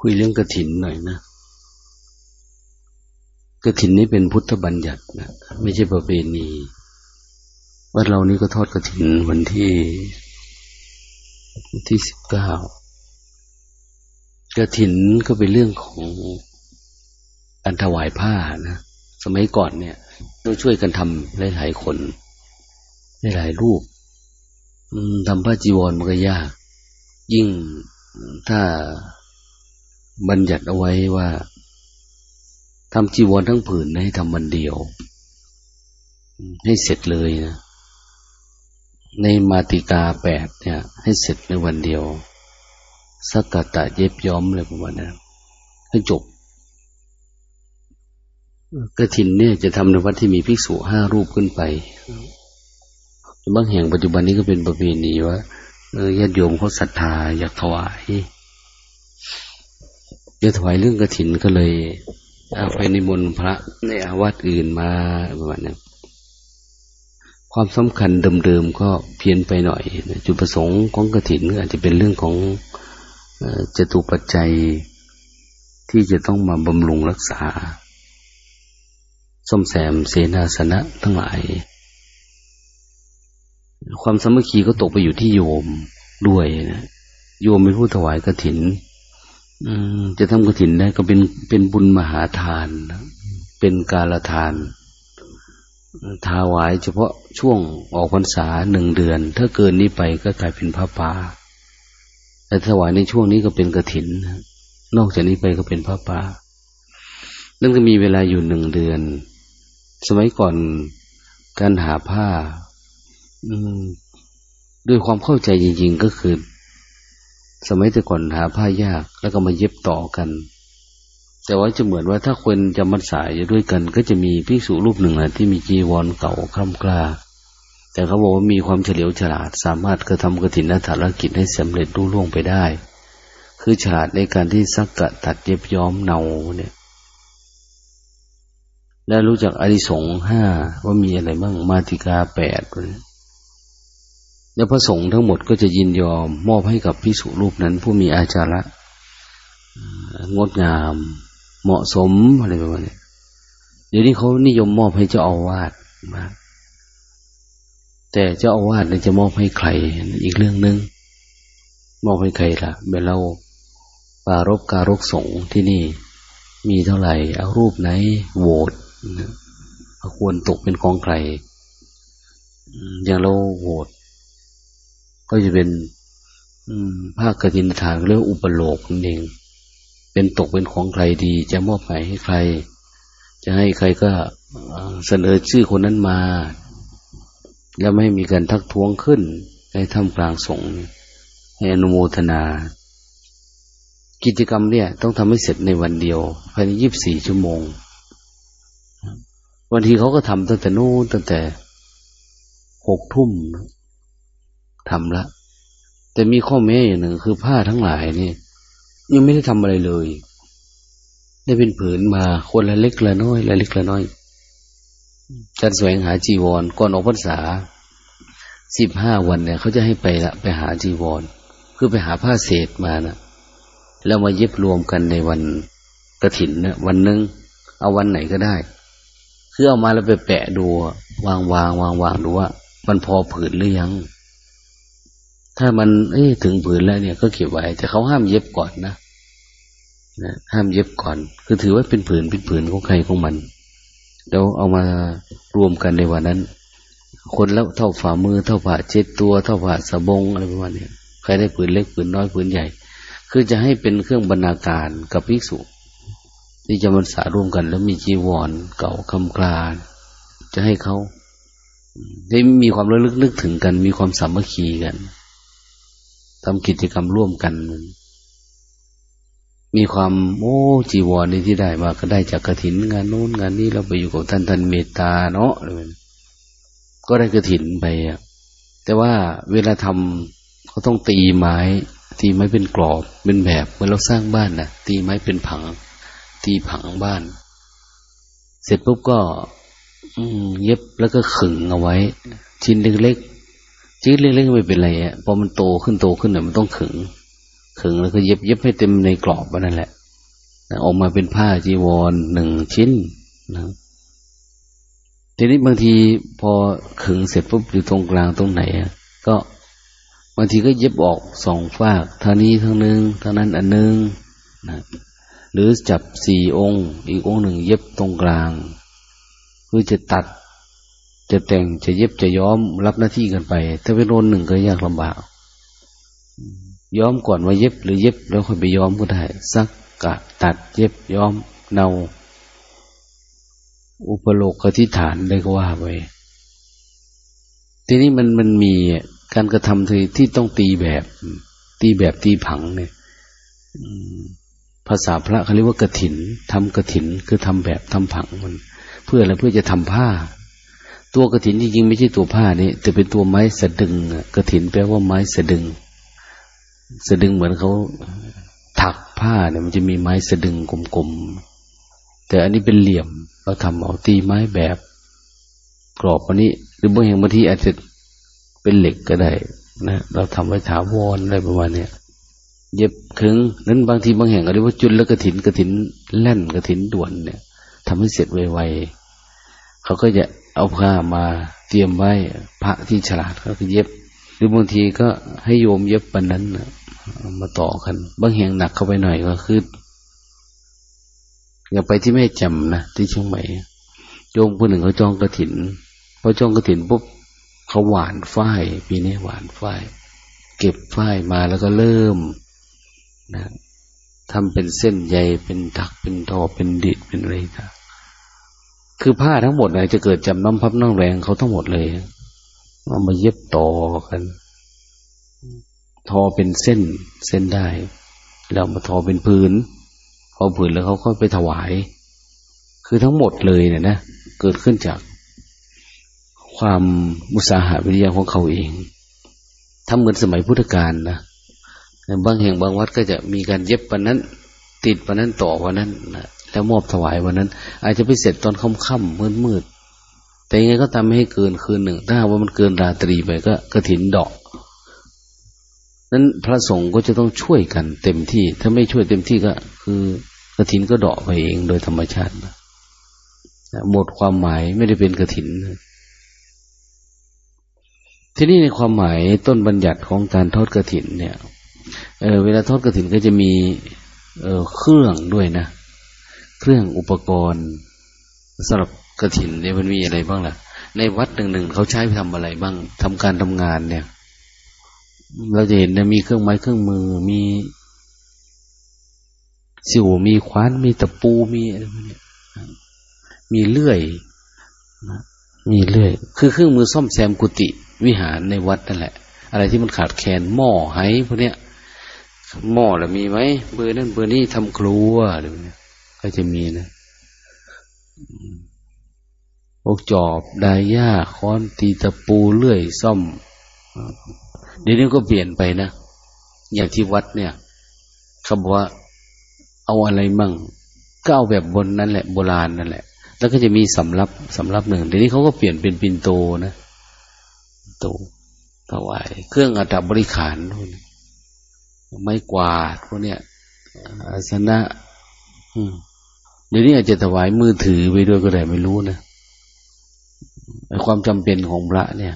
คุยเรื่องกระถินหน่อยนะกระถินนี้เป็นพุทธบัญญัตินะไม่ใช่ประเพณีว่าเรานี่ก็ทอดกระถินวันที่ที่สิบเก้ากระถินก็เป็นเรื่องของการถวายผ้านะสมัยก่อนเนี่ยต้องช่วยกันทำหลายๆคนหลายรูปทำผ้าจีวรมันก็ยาก ยิ่งถ้า บัญญัติเอาไว้ว่าทำจีวรทั้งผืนให้ทำวันเดียว ให้เสร็จเลยนะในมาติกาแปดเนี่ย ให้เสร็จในวันเดียวสักกะตะเย็บย้อมเลยประมาณนั้นให้จบกระถินเนี่ยจะทำในวัดที่มีภิกษุห้ารูปขึ้นไปบางแห่งปัจจุบันนี้ก็เป็นประเพณีว่าญาติโยมเขาศรัทธาอยากถวาย จะถวายเรื่องกระถินก็เลยเอาไปนิมนต์พระในอาวาสอื่นมาประมาณนั้นความสำคัญเดิมๆก็เพี้ยนไปหน่อยจุดประสงค์ของกระถินอาจจะเป็นเรื่องของจตุปัจจัยที่จะต้องมาบำรุงรักษาส้มแซมเสนาสนะทั้งหลาย ความสมัคคีก็ตกไปอยู่ที่โยมด้วยนะโยมเป็นผู้ถวายกระถิน จะทำกระถินได้ก็เป็นเป็นบุญมหาทาน เป็นกาลทาน ถาวายเฉพาะช่วงออกพรรษาหนึ่งเดือน ถ้าเกินนี้ไปก็กลายเป็นพระป่าแต่ถวายในช่วงนี้ก็เป็นกระถิน นอกจากนี้ไปก็เป็นพระป่านั่นก็มีเวลาอยู่หนึ่งเดือน สมัยก่อนการหาผ้าด้วยความเข้าใจจริง ๆ ก็คือ สมัยแต่ก่อนหาผ้ายากแล้วก็มาเย็บต่อกัน แต่ว่าจะเหมือนว่าถ้าคนจะมัดสายด้วยกัน ก็จะมีภิกษุรูปหนึ่งนะที่มีจีวรเก่าคร่ำกล้า แต่เขาบอกว่ามีความเฉลียวฉลาด สามารถกระทำกระถินธารกิจให้สำเร็จรุ่ล่วงไปได้ คือฉลาดในการที่ซักกะตัดเย็บย้อมเนาเนี่ยและรู้จักอริสงห้าว่ามีอะไรบ้างมาติกาแปดเนี่ย แล้วพระสงฆ์ทั้งหมดก็จะยินยอม มอบให้กับพิสุรูปนั้น ผู้มีอาจาระงดงาม เหมาะสมอะไรประมาณนี้เดี๋ยวนี้เขานิยมมอบให้เจ้าอาวาสมากแต่เจ้าอาวาสเนี่ยจะมอบให้ใครอีกเรื่องหนึง่งมอบให้ใครล่ะเมื่อเราปารบการกสงที่นี่ มีเท่าไหร่ เอารูปไหนโหวตควรตกเป็นของใครอย่างเราโหวต ก็จะเป็นภาคกฐินทานเรื่องอุปโลกนั่นเอง เป็นตกเป็นของใครดี จะมอบหมายให้ใคร จะให้ใครก็เสนอชื่อคนนั้นมา แล้วไม่มีการทักท้วงขึ้นในท่ามกลางสงฆ์ให้อนุโมทนา กิจกรรมเนี่ย ต้องทำให้เสร็จในวันเดียว ภายในยีิบสี่ชั่วโมงวันทีเขาก็ทำตั้งแต่นู้นตั้งแต่หกทุ่ม ทำละ แต่มีข้อแม้อย่างหนึ่งคือผ้าทั้งหลายนี่ยังไม่ได้ทำอะไรเลย ได้เป็นผืนมาคนละเล็กละน้อยละเล็กละน้อยการแสวงหาจีวร ก่อนออกพรรษาสิบห้าวันเนี่ยเขาจะให้ไปละ ไปหาจีวร คือไปหาผ้าเศษมานะแล้วมาเย็บรวมกันในวันกระถินนะวันนึง เอาวันไหนก็ได้คือเอามาแล้วไปแปะดูวางวางวางวางดูว่า มันพอผืนหรือยัง ถ้ามันเอ้ถึงผืนแล้วเนี่ยก็เก็บไว้ แต่เขาห้ามเย็บก่อนนะนะห้ามเย็บก่อน คือถือว่าเป็นผืนเป็นผืนของใครของมันแล้วเอามารวมกันในวันนั้น คนแล้วเท่าฝ่ามือเท่าฝ่าเจ็ดตัว เท่าฝ่าสะบงอะไรประมาณนี้ใครได้ผืนเล็กผืนน้อยผืนใหญ่ คือจะให้เป็นเครื่องบรรณาการกับภิกษุ ที่จะมันสาร่วมกัน แล้วมีจีวรเก่าคำกลาจะให้เขาได้มีความระลึกนึกถึงกัน มีความสามัคคีกัน ทำกิจกรรมร่วมกัน มีความโอ้จีวรในที่ได้มาก็ได้จากกระถินงานโน้นงานนี้เราไปอยู่กับท่านท่านเมตตาเนาะก็ได้กระถินไปอะแต่ว่าเวลาทำเขาต้องตีไม้ ตีไม้เป็นกรอบเป็นแบบเมื่อเราสร้างบ้านนะ่ะตีไม้เป็นผัง ตีผังบ้าน เสร็จปุ๊บก็เย็บแล้วก็ขึงเอาไว้ ชิ้นเล็ก ชีวิตเล็กๆไม่เป็นไรอะพอมันโตขึ้นโตขึ้นเนี่ยมันต้องขึงขึงแล้วก็เย็บเย็บให้เต็มในกรอบนั่นแหละออกมาเป็นผ้าจีวรหนึ่งชิ้นนะทีนี้บางทีพอขึงเสร็จปุ๊บอยู่ตรงกลางตรงไหนก็บางทีก็เย็บออกสองฝากท่านี้ทั้งนึงท่านั้นอันนึงนะหรือจับสี่องค์ อีกองค์หนึ่งเย็บตรงกลาง เพื่อจะตัด จะแต่งจะเย็บจะย้อมรับหน้าที่กันไป ถ้าเป็นโนหนึ่งก็ยากลำบากย้อมก่อนว่าเย็บ หรือเย็บแล้วค่อยไปย้อมก็ได้ซักกะตัดเย็บย้อมเนาอุปโลกอธิฐานได้ก็ว่าไปทีนี้มันมันมีการกระทำที่ที่ต้องตีแบบ ตีแบบตีผังเนี่ยภาษาพระเขาเรียกว่ากระถินทำกระถินคือทำแบบทำผังมัน เพื่ออะไรเพื่อจะทำผ้า ตัวกระถินจริงๆไม่ใช่ตัวผ้านี่แต่เป็นตัวไม้สะดึงกระถินแปลว่าไม้สะดึง สะดึงเหมือนเขาถักผ้าเนี่ยมันจะมีไม้สะดึงกลมๆแต่อันนี้เป็นเหลี่ยมเราทำเอาตีไม้แบบ กรอบอันนี้ หรือบางแห่งบางทีอาจจะเป็นเหล็กก็ได้นะเราทำไว้ถาวรอะไรประมาณเนี้ยเย็บขึงนั้นบางทีบางแห่งเรียกว่าจุลแล้วกระถินกระถินแล่นกระถินด่วนเนี่ยทำให้เสร็จไวๆเขาก็จะ เอาผ้ามาเตรียมไว้พระที่ฉลาดเขาก็เย็บ หรือบางทีก็ให้โยมเย็บปันนั้นมาต่อกัน บางแห่งหนักเข้าไปหน่อยก็คืออย่าไปที่แม่จำนะที่เชียงใหม่โยมคนหนึ่งเขาจองกระถินพอจองกระถินปุ๊บเขาหวานฝ้ายปีนี้หวานฝ้ายเก็บฝ้ายมาแล้วก็เริ่มนะทำเป็นเส้นใยเป็นถักเป็นทอเป็นดิดเป็นอะไรต่าง คือผ้าทั้งหมดนะจะเกิดจำน้ำพับน้ำแรงเขาทั้งหมดเลยเอามาเย็บต่อกัน ทอเป็นเส้นเส้นได้ แล้วมาทอเป็นพื้นพอผืนแล้วเขาก็ไปถวาย คือทั้งหมดเลยเนี่ยนะเกิดขึ้นจากความมุสาหะวิทยาของเขาเองทำเหมือนสมัยพุทธกาลนะบางแห่งบางวัดก็จะมีการเย็บวันนั้น ติดวันนั้นต่อวันนั้นนะ แล้วมอบถวายวันนั้น อาจจะไปเสร็จตอนค่ำๆมืดๆแต่ยังไงก็ทำให้เกินคืนหนึ่ง ถ้าว่ามันเกินราตรีไปก็กระถินดอกนั้นพระสงฆ์ก็จะต้องช่วยกันเต็มที่ ถ้าไม่ช่วยเต็มที่ก็ คือกระถินก็ดอกไปเองโดยธรรมชาติหมดความหมายไม่ได้เป็นกระถินทีนี้ในความหมายต้นบัญญัติของการทอดกระถินเนี่ยเเวลาทอดกระถินก็จะมีเเครื่องด้วยนะ เครื่องอุปกรณ์สำหรับกระถินเนี่ยมันมีอะไรบ้างล่ะ ในวัดหนึ่งหนึ่งเขาใช้ไปทำอะไรบ้างทำการทำงานเนี่ย เราจะเห็นนะมีเครื่องไม้เครื่องมือ มีสิวมีคว้านมีตะปูมีอะไรพวกนี้มีเลื่อยนะมีเลื่อย คือเครื่องมือซ่อมแซมกุฏิวิหารในวัดนั่นแหละ อะไรที่มันขาดแคลนหม้อไห้พวกเนี้ยหม้อแล้วมีไหมเบอร์นั่นเบอร์นี้ทำครัวอะไรเนี้ย ก็จะมีนะพวกจอบไดย่าค้อนตีตะปูเลื่อยซ่อม เดี๋ยวนี้ก็เปลี่ยนไปนะ อย่างที่วัดเนี่ยเขาบอกว่าเอาอะไรมั่งก็เอาแบบบนนั่นแหละ โบราณนั่นแหละ แล้วก็จะมีสำรับสำรับหนึ่งเดี๋ยวนี้เขาก็เปลี่ยนเป็นปินโตนะโตถวายเครื่องอัฐบริขารพวกนี้ไม้กวาดพวกเนี้ยอาสนะ เดี๋ยวนี้อาจจะถวายมือถือไปด้วยก็ได้ไม่รู้นะความจำเป็นของพระเนี่ย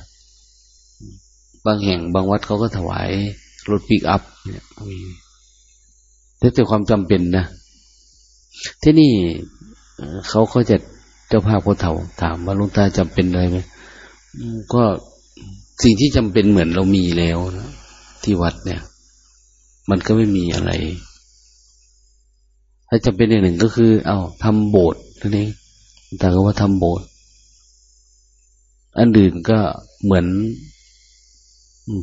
บางแห่งบางวัดเขาก็ถวายรถปิกอัพเนี่ยมีแต่ความจำเป็นนะที่นี่เขาเขาจะเจ้าภาพเขาถาถามว่าลุงตาจำเป็นอะไรไหมก็สิ่งที่จำเป็นเหมือนเรามีแล้วนะที่วัดเนี่ย มันก็ไม่มีอะไร ถ้าจำเป็นอย่างหนึ่งก็คือ เอาทำโบสถ์นั่นเองแต่ก็ว่าทำโบสถ์อันอื่นก็เหมือน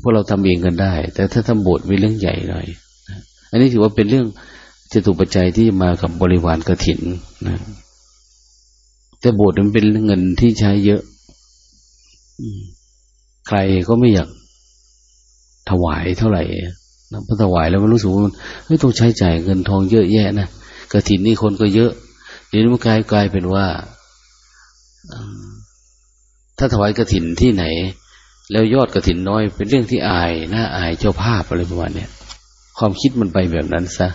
พวกเราทำเองกันได้ แต่ถ้าทำโบสถ์เป็นเรื่องใหญ่หน่อยอันนี้ถือว่าเป็นเรื่องจะถูกปัจจัยที่มากับบริวารกระถินนะแต่โบสถ์มันเป็นเงินที่ใช้เยอะใครก็ไม่อยากถวายเท่าไหร่นะพอถวายแล้วมันรู้สึกว่ามันเฮ้ยต้องใช้จ่ายเงินทองเยอะแยะนะ กระถินนี่คนก็เยอะเดี๋ยวนี้มันกลายกลายเป็นว่าถ้าถวายกระถินที่ไหน แล้วยอดกระถินน้อย เป็นเรื่องที่อายน่าอายเจ้าภาพอะไรประมาณเนี้ยความคิดมันไปแบบนั้นซะ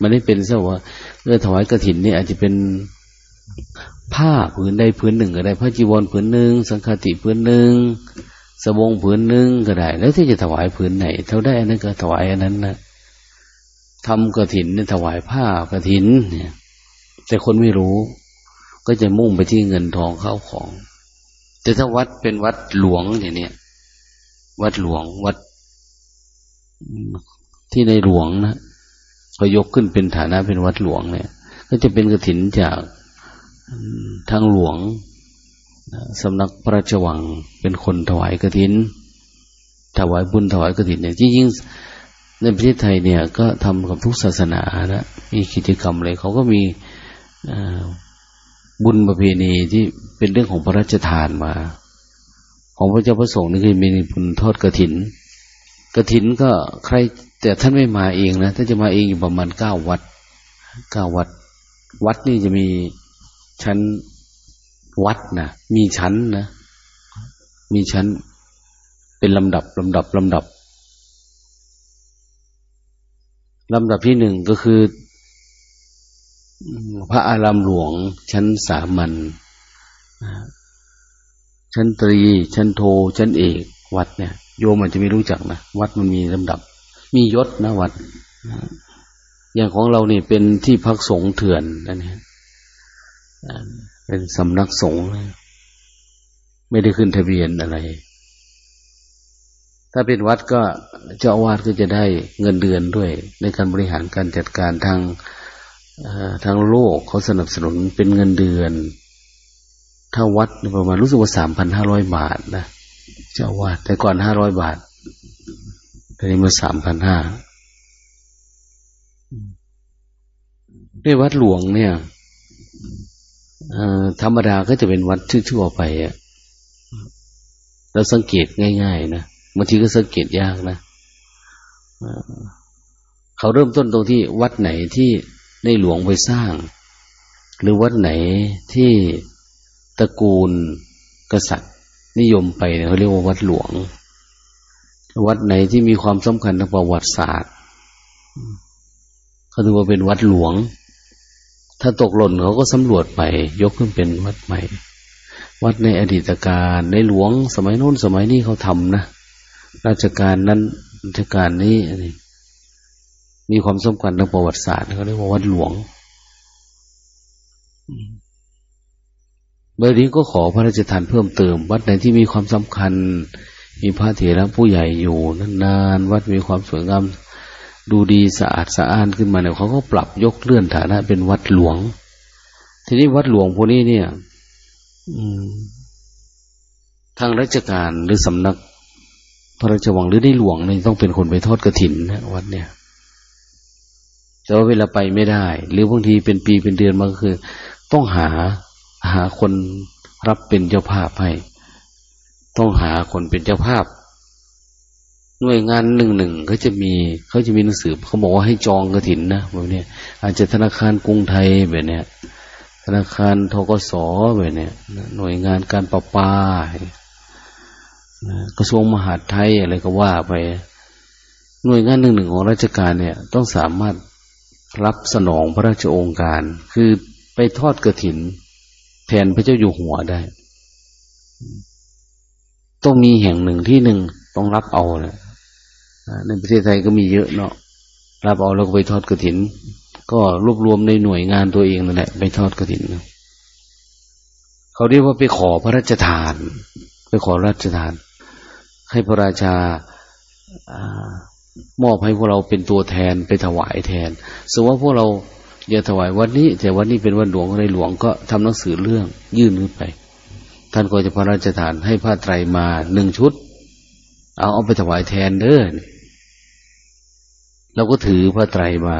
มันไม่เป็นซะว่าเออถวายกระถินนี่อาจจะเป็นผ้าผืนใดผืนหนึ่งก็ได้ผ้าจีวรผืนหนึ่งสังฆติผืนหนึ่งสบงผืนหนึ่งก็ได้ แล้วที่จะถวายผืนไหน เท่าได้อันนั้นก็ถวายอันนั้นนะ ทำกระถินเนี่ยถวายผ้ากระถิน เนี่ย แต่คนไม่รู้ ก็จะมุ่งไปที่เงินทองเข้าของ แต่ถ้าวัดเป็นวัดหลวงอย่างเนี้ยวัดหลวงวัดที่ในหลวงนะก็ยกขึ้นเป็นฐานะเป็นวัดหลวงเนี่ย ก็จะเป็นกระถินจากทางหลวงสำนักพระราชวังเป็นคนถวายกระถิน ถวายบุญถวายกระถินเนี่ยจริงๆ ในประเทศไทยเนี่ยก็ทำกับทุกศาสนานะมีกิจกรรมอะไรเขาก็มีบุญประเพณีที่เป็นเรื่องของพระราชทานมา ของพระเจ้าพระสงฆ์นี่คือมีบุญทอดกระถินกระถินก็ใคร แต่ท่านไม่มาเองนะท่านจะมาเองอยู่ประมาณเก้าวัดเก้าวัด วัดนี่จะมีชั้นวัดนะมีชั้นนะ มีชั้นเป็นลำดับลำดับลำดับ ลำดับที่หนึ่งก็คือ พระอารามหลวง ชั้นสามัญชั้นตรี ชั้นโท ชั้นเอก วัดเนี่ย โยมอาจจะไม่รู้จักนะ วัดมันมีลำดับ มียศนะวัด อย่างของเราเนี่ยเป็นที่พักสงฆ์เถื่อนนั่นเองเป็นสำนักสงฆ์ไม่ได้ขึ้นทะเบียนอะไร ถ้าเป็นวัดก็เจ้าอาวาสก็จะได้เงินเดือนด้วย ในการบริหารการจัดการทางทางโลกเขาสนับสนุนเป็นเงินเดือน ถ้าวัดประมาณรู้สึกว่าสามพันห้าร้อยบาทนะเจ้าวาดแต่ก่อนห้าร้อยบาทตอนนี้มาสามพันห้าในวัดหลวงเนี่ยธรรมดาก็จะเป็นวัดทั่วๆไปอะเราสังเกตง่าย ๆ นะ บางทีก็สังเกตยากนะเขาเริ่มต้นตรงที่วัดไหนที่ในหลวงไปสร้าง หรือวัดไหนที่ตระกูลกษัตริย์ นิยมไปเนี่ยเขาเรียกว่าวัดหลวง วัดไหนที่มีความสำคัญทางประวัติศาสตร์เขาถือว่าเป็นวัดหลวง ถ้าตกหล่นเขาก็สำรวจไป ยกขึ้นเป็นวัดใหม่ วัดในอดีตการในหลวงสมัยโน้นสมัยนี้เขาทำนะ ราชการนั้นราชการนี้มีความสำคัญทางประวัติศาสตร์เขาเรียกว่าวัดหลวงเบอร์นี้ก็ขอพระราชทานเพิ่มเติม วัดไหนที่มีความสำคัญ มีพระเถระผู้ใหญ่อยู่นานๆวัดมีความสวยงามดูดีสะอาดสะอ้านขึ้นมาเนี่ยเขาก็ปรับยกเลื่อนฐานะ เป็นวัดหลวง ทีนี้วัดหลวงพวกนี้เนี่ยทางราชการหรือสำนัก พระราชวังหรือได้หลวงเนี่ยต้องเป็นคนไปทอดกระถินนะวัดเนี่ยแต่ว่าเวลาไปไม่ได้ หรือบางทีเป็นปีเป็นเดือนมาก็คือ ต้องหาหาคนรับเป็นเจ้าภาพให้ ต้องหาคนเป็นเจ้าภาพหน่วยงานหนึ่งหนึ่งเขาจะมีเขาจะมีหนังสือเขาบอกว่าให้จองกระถินนะแบบนี้อาจจะธนาคารกรุงไทยแบบเนี้ยธนาคารทกศแบบเนี้ยหน่วยงานการประปา กระทรวงมหาดไทยอะไรก็ว่าไป หน่วยงานหนึ่งหนึ่งของราชการเนี่ย ต้องสามารถรับสนองพระราชองค์การ คือไปทอดกระถิน แทนพระเจ้าอยู่หัวได้ ต้องมีแห่งหนึ่งที่หนึ่งต้องรับเอานะในประเทศไทยก็มีเยอะเนาะรับเอาแล้วก็ไปทอดกระถิน ก็รวบรวมในหน่วยงานตัวเองนั่นแหละไปทอดกระถินเขาเรียกว่าไปขอพระราชทาน ไปขอราชทาน ให้พระราชามอบให้พวกเราเป็นตัวแทนไปถวายแทนสมมติว่าพวกเราอย่าถวายวันนี้ แต่วันนี้เป็นวันหลวงในหลวงก็ทำหนังสือเรื่องยื่นขึ้นไป ท่านก็จะพระราชทานให้ผ้าไตรมาหนึ่งชุด เอาเอาไปถวายแทนเด้อเราก็ถือผ้าไตรมา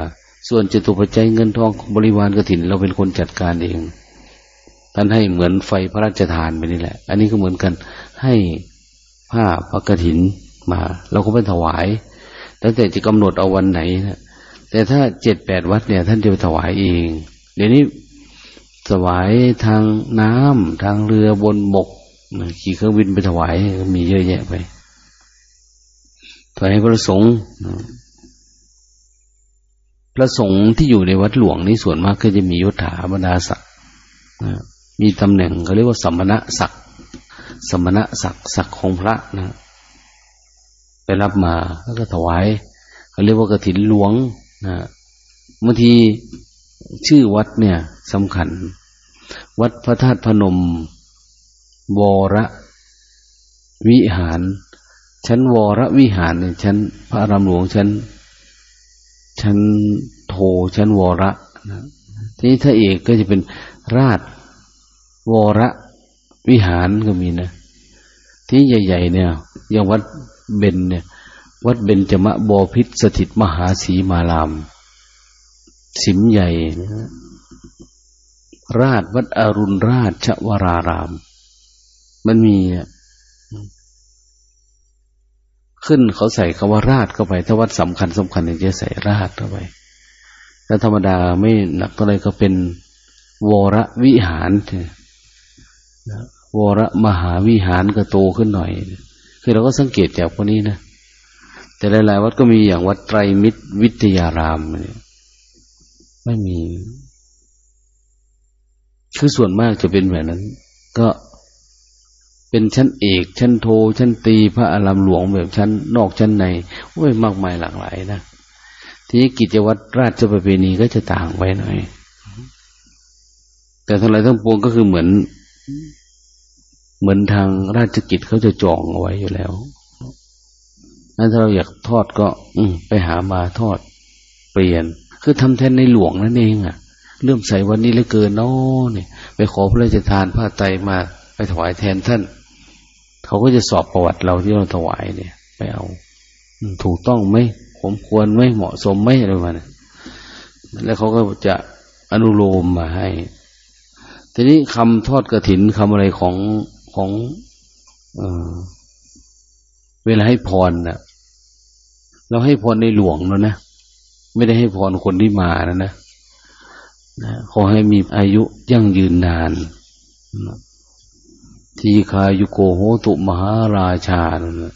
ส่วนจตุปัจจัยเงินทองบริวารกรถิน เราเป็นคนจัดการเองท่านให้เหมือนไฟพระราชทานไปนี่แหละ อันนี้ก็เหมือนกันให้ ผ้าพระกถินมาเราก็ไปถวายแล้วแต่จะกำหนดเอาวันไหนนะแต่ถ้าเจ็ดแปดวัดเนี่ย ท่านจะไปถวายเอง เดี๋ยวนี้ถวายทางน้ำทางเรือบนบกขี่เครื่องบินไปถวายมีเยอะแยะไปถวายพระสงฆ์พระสงฆ์ที่อยู่ในวัดหลวงนี่ส่วนมากก็จะมียศถาบรรดาศักดิ์มีตำแหน่งเขาเรียกว่าสัมณะศักดิ์ สมณะศักดิ์ศักดิ์ของพระนะไปรับมาแล้วก็ถวายเขาเรียกว่ากระถินหลวงนะบางทีชื่อวัดเนี่ยสำคัญ วัดพระธาตุพนมวรวิหาร ชั้นวรวิหารเนี่ยชั้นพระรามหลวงชั้น ชั้นโทชั้นวรนะทีนี้ถ้าเอกก็จะเป็นราชวร วิหารก็มีนะ ที่ใหญ่ ๆ เนี่ยอย่างวัดเบนเนี่ย วัดเบนจมะบอพิษสถิตมหาสีมาราม สิมใหญ่นะราชวัดอรุณราชวราราม มันมีขึ้นเขาใส่คำว่าราชเข้าไป ถ้าวัดสำคัญสำคัญเนี่ยจะใส่ราชเข้าไปแต่ธรรมดาไม่หนักก็เลยก็เป็นวรวิหาร วรมหาวิหารก็โตขึ้นหน่อย คือเราก็สังเกตจากพวกนี้นะ แต่หลาย ๆ วัดก็มีอย่างวัดไตรมิตรวิทยารามเนี่ยไม่มี คือส่วนมากจะเป็นแบบนั้น ก็เป็นชั้นเอก ชั้นโท ชั้นตีพระอารามหลวงแบบชั้นนอกชั้นในโอ้ยมากมายหลากหลายนะทีนี้กิจวัตรราชประเพณีก็จะต่างไปหน่อย แต่ทั้งหลายทั้งปวงก็คือเหมือน เหมือนทางราชกิจเขาจะจองเอาไว้อยู่แล้วนั้นถ้าเราอยากทอดก็ อืไปหามาทอด เปลี่ยน คือทำแทนในหลวงนั่นเองอะ่ะเริ่มใส่วันนี้เหลือเกินเนาะเนี่ย ไปขอพระราชทานผ้าไตมา ไปถวายแทนท่าน เขาก็จะสอบประวัติเราที่เราถวายเนี่ย ไปเอาถูกต้องไหมผมควรไหมเหมาะสมไหมอะไรมาเนี่ยแล้วเขาก็จะอนุโลมมาให้ ทีนี้คำทอดกระถินคำอะไรของของเออเวลาให้พรนะ่ะ เราให้พรในหลวงแล้วนะไม่ได้ให้พรคนที่มานะนะนะขอให้มีอายุยั่งยืนนานนะทีคายุโกโหตุมหาราชานะ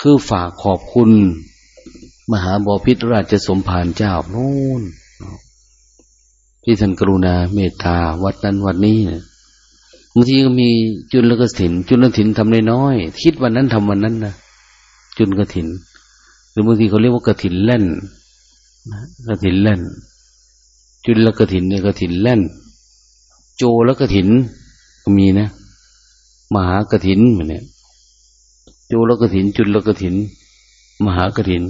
คือฝากขอบคุณ มหาบอพิตรราชสมภารเจ้าโน่น ที่ท่านกรุณาเมตตาวัดนั้นวัดนี้นะบางทีก็มีจุลกถินจุลกถินทำน้อยๆคิดวันนั้นทำวันนั้นนะจุลกถินหรือบางทีเขาเรียกว่ากถินเล่นนะกถินเล่น จุลกถินเนี่ยกถินเล่น โจลกถินก็มีนะมหากถินเหมือนเนี่ยจูลกถิน จุลกถิน มหากถิน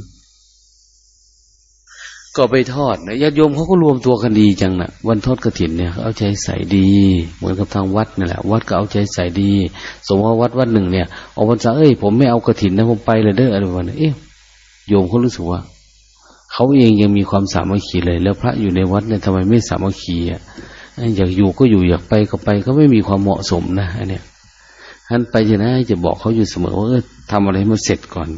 ก็ไปทอดนะญาติโยมเขาก็รวมตัวกันดีจังนะวันทอดกระถินเนี่ยเขาเอาใจใส่ดี เหมือนกับทางวัดนั่นแหละ วัดก็เอาใจใส่ดี สมมติว่าวัดวัดหนึ่งเนี่ยเอาวันษาเอ้ยผมไม่เอากระถินนะผมไปเลยเด้ออะไรประมาณนี้เอ๊ะโยมเขารู้สึกว่าเขาเองยังมีความสามัคคีเลย แล้วพระอยู่ในวัดเนี่ยทำไมไม่สามัคคีอะอยากอยู่ก็อยู่อยากไปก็ไปก็ไม่มีความเหมาะสมนะอันเนี้ยท่านไปจะนะจะบอกเขาอยู่เสมอว่าทำอะไรมาเสร็จก่อน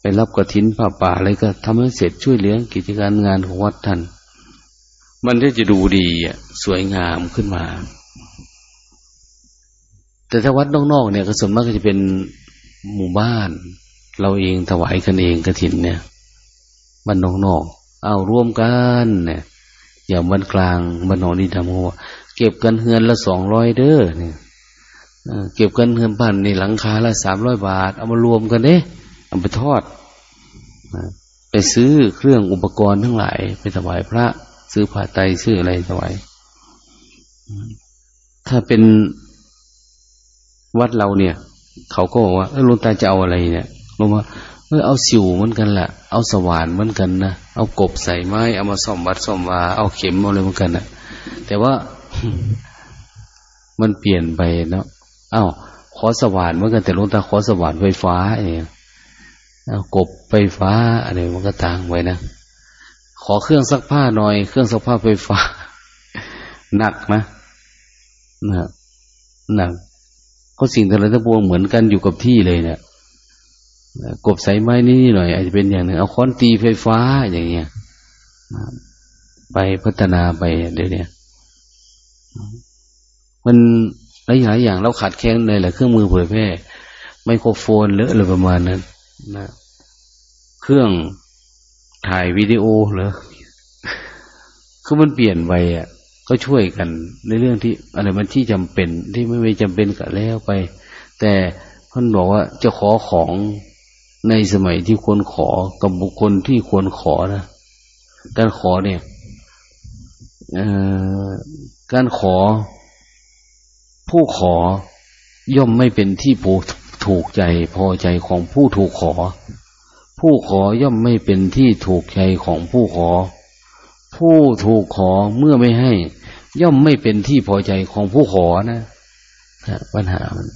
ไปรับกระถินผ้าป่าอะไรก็ทำให้เสร็จช่วยเหลือกิจการงานของวัดท่าน มันก็จะดูดีอะสวยงามขึ้นมา แต่ถ้าวัดนอกๆเนี่ยก็ส่วนมากก็จะเป็นหมู่บ้าน เราเองถวายกันเองกระถินเนี่ยมันนอกๆเอาร่วมกันเนี่ยอย่างบ้านกลางบ้านหนองดีทำเขาว่าเก็บกันเฮือนละสองร้อยเด้อเนี่ยเก็บกันเฮือนบ้านในหลังคาละสามร้อยบาท เอามารวมกันเด้ เอาไปทอดไปซื้อเครื่องอุปกรณ์ทั้งหลาย ไปถวายพระ ซื้อผ้าไตซื้ออะไรถวายถ้าเป็นวัดเราเนี่ย เขาก็บอกว่าลุงตาจะเอาอะไรเนี่ยลงมาเออเอาสิวเหมือนกันแหละเอาสว่านเหมือนกันนะเอากบใส่ไม้เอามาซ่อมวัดซ่อมวาเอาเข็มอะไรเหมือนกันนะแต่ว่ามันเปลี่ยนไปเนาะอ้าวขอสว่านเหมือนกันแต่ลุงตาขอสว่านไฟฟ้าเองเอา กบไฟฟ้าอะไรมันก็ต่างไว้นะ ขอเครื่องซักผ้าหน่อย เครื่องซักผ้าไฟฟ้า หนักนะนะหนักก็สิ่งแต่ละทั้งปวงเหมือนกันอยู่กับที่เลยเนี่ยกบสายไม้นี่หน่อย อาจจะเป็นอย่างหนึ่งเอาค้อนตีไฟฟ้าอย่างเงี้ยไปพัฒนาไปเดี๋ยวนี้มันหลายหลายอย่างเราขาดแคลนเลยแหละเครื่องมือเผยแพร่ไมโครโฟนหรืออะไรประมาณนั้น นะเครื่องถ่ายวิดีโอเหรอคือมันเปลี่ยนไปอะ ก็ช่วยกันในเรื่องที่อะไรมันที่จำเป็นที่ไม่ไม่จำเป็นก็แล้วไป แต่ท่านบอกว่าจะขอของในสมัยที่ควรขอกับบุคคลที่ควรขอนะการขอเนี่ยการขอผู้ขอย่อมไม่เป็นที่ผู้ ถูกใจพอใจของผู้ถูกขอ ผู้ขอย่อมไม่เป็นที่ถูกใจของผู้ขอ ผู้ถูกขอเมื่อไม่ให้ ย่อมไม่เป็นที่พอใจของผู้ขอนะปัญหามัน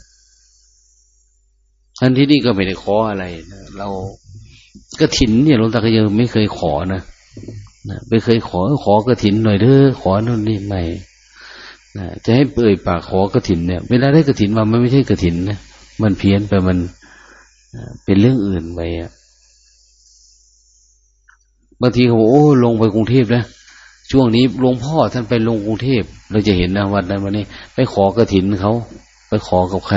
ท่านที่นี่ก็ไม่ได้ขออะไรนะเรากระถินเนี่ยหลวงตาก็ยังไม่เคยขอนะนะไม่เคยขอขอกระถินหน่อยเด้อขอโน่นนี่ไม่นะจะให้เปิดปากขอกระถินเนี่ยเวลาได้กระถินมามันไม่ใช่กระถินนะ มันเพี้ยนไปมันเป็นเรื่องอื่นไปอะบางทีเขาบอกโอ้ลงไปกรุงเทพนะช่วงนี้หลวงพ่อท่านไปลงกรุงเทพเราจะเห็นนะวันนั้นวันนี้ ไปขอกระถินเขาไปขอกับใคร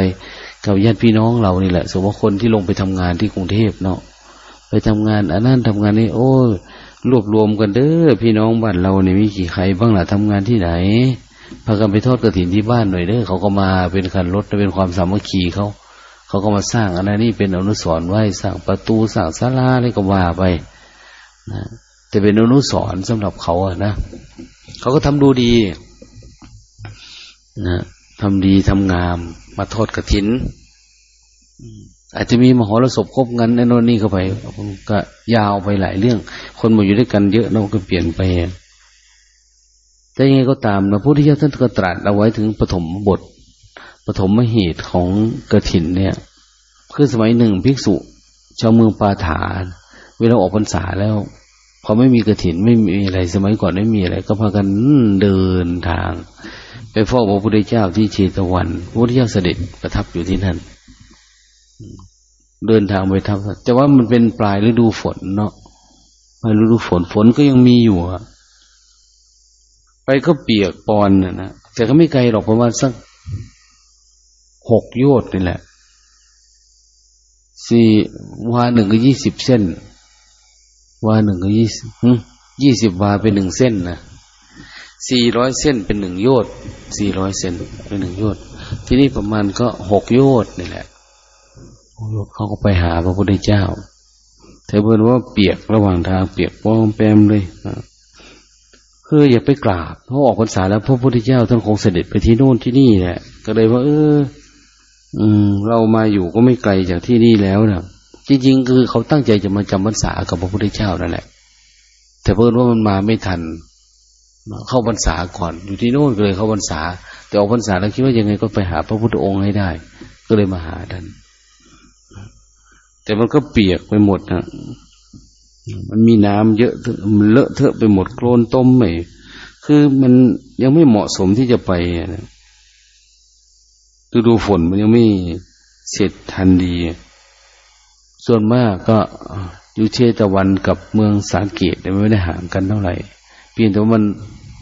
กับญาติพี่น้องเรานี่แหละสมมติคนที่ลงไปทำงานที่กรุงเทพเนาะไปทำงานอันนั้นทำงานนี้ โอ้รวบรวมกันเด้อพี่น้องบ้านเราเนี่ยมีกี่ใครบ้างล่ะทำงานที่ไหนพากันไปทอดกระถินที่บ้านหน่อยเด้อเขาก็มาเป็นคันรถเป็นความสามัคคีเขา เขาก็มาสร้างอันนั้นนี่เป็นอนุสรณ์ไว้สร้างประตูสร้างศาลาอะไรก็ว่าไปนะแต่เป็นอนุสรณ์สำหรับเขาอะนะเขาก็ทำดูดีนะทำดีทำงาม มาทอดกระถิน อาจจะมีมหรสพครบงันในโน่นนี่เข้าไปก็ยาวไปหลายเรื่อง คนมาอยู่ด้วยกันเยอะเราก็เปลี่ยนไปแต่ยังไงก็ตามนะพระพุทธเจ้าท่านก็ตรัสเอาไว้ถึงปฐมบท ปฐมเหตุของกระถินเนี่ยคือสมัยหนึ่งภิกษุชาวเมืองปาฐานเวลาออกพรรษาแล้วพอไม่มีกระถินไม่มีอะไร สมัยก่อนไม่มีอะไร ก็พากันเดินทาง ไปเฝ้าพระพุทธเจ้าที่เชตวันพระพุทธเจ้าเสด็จประทับอยู่ที่นั่นเดินทางไปทำแต่ว่ามันเป็นปลายฤดูฝนเนาะปลายฤดูฝนฝนก็ยังมีอยู่ไปก็เปียกปอนนะนะแต่ก็ไม่ไกลหรอกประมาณสัก หกโยชนี่แหละสี่วาหนึ่งก็ยี่สิบเส้น วาหนึ่งก็ยี่สิบยี่สิบวาเป็นหนึ่งเส้นนะสี่ร้อยเส้นเป็นหนึ่งโยชน์สี่ร้อยเส้นเป็นหนึ่งโยชน์ที่นี่ประมาณก็หกโยชนี่แหละเขาก็ไปหาพระพุทธเจ้าแต่เพื่นว่าเปียกระหว่างทางเปียกป้อมแปมเลยคืออย่าไปกราบเพราะออกพรรษาแล้วพระพุทธเจ้าท่านคงเสด็จไปที่โน่นที่นี่แหละก็เลยว่า เออ อืม เรามาอยู่ก็ไม่ไกลจากที่นี่แล้วนะจริง ๆ คือเขาตั้งใจจะมาจำพรรษากับพระพุทธเจ้านั่นแหละ แต่เพื่อนว่ามันมาไม่ทัน เข้าพรรษาก่อน อยู่ที่โน่นเลยเข้าพรรษา แต่ออกพรรษาแล้วคิดว่ายังไงก็ไปหาพระพุทธองค์ให้ได้ ก็เลยมาหาท่านแต่มันก็เปียกไปหมดนะมันมีน้ำเยอะมันเลอะเทอะไปหมดโคลนต้มไหมคือมันยังไม่เหมาะสมที่จะไปนะ ฤดูฝนมันยังไม่เสร็จทันดี ส่วนมากก็อยู่เชตะวันกับเมืองสาเกตไม่ได้ห่างกันเท่าไหร่เพียงแต่ว่ามัน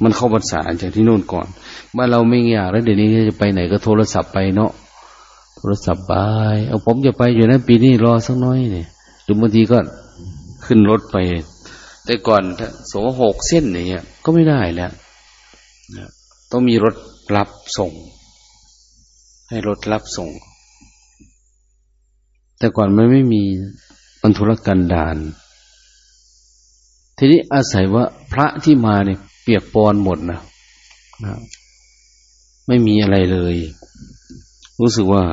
มันเข้าภาษาจากที่โน่นก่อนบ้านเราไม่อยากแล้วเดี๋ยวนี้จะไปไหนก็โทรศัพท์ไปเนาะโทรศัพท์ไปเอาผมจะไปอยู่นะปีนี้รอสักน้อยเนี่ยหรือบางทีก็ขึ้นรถไป แต่ก่อนถ้าสมมติหกเส้นอย่างเงี้ยก็ไม่ได้แล้วต้องมีรถรับส่ง รถรับส่ง แต่ก่อนมันไม่มีมันธุรกันดารทีนี้อาศัยว่าพระที่มาเนี่ยเปียกปอนหมดนะนะไม่มีอะไรเลย รู้สึกว่า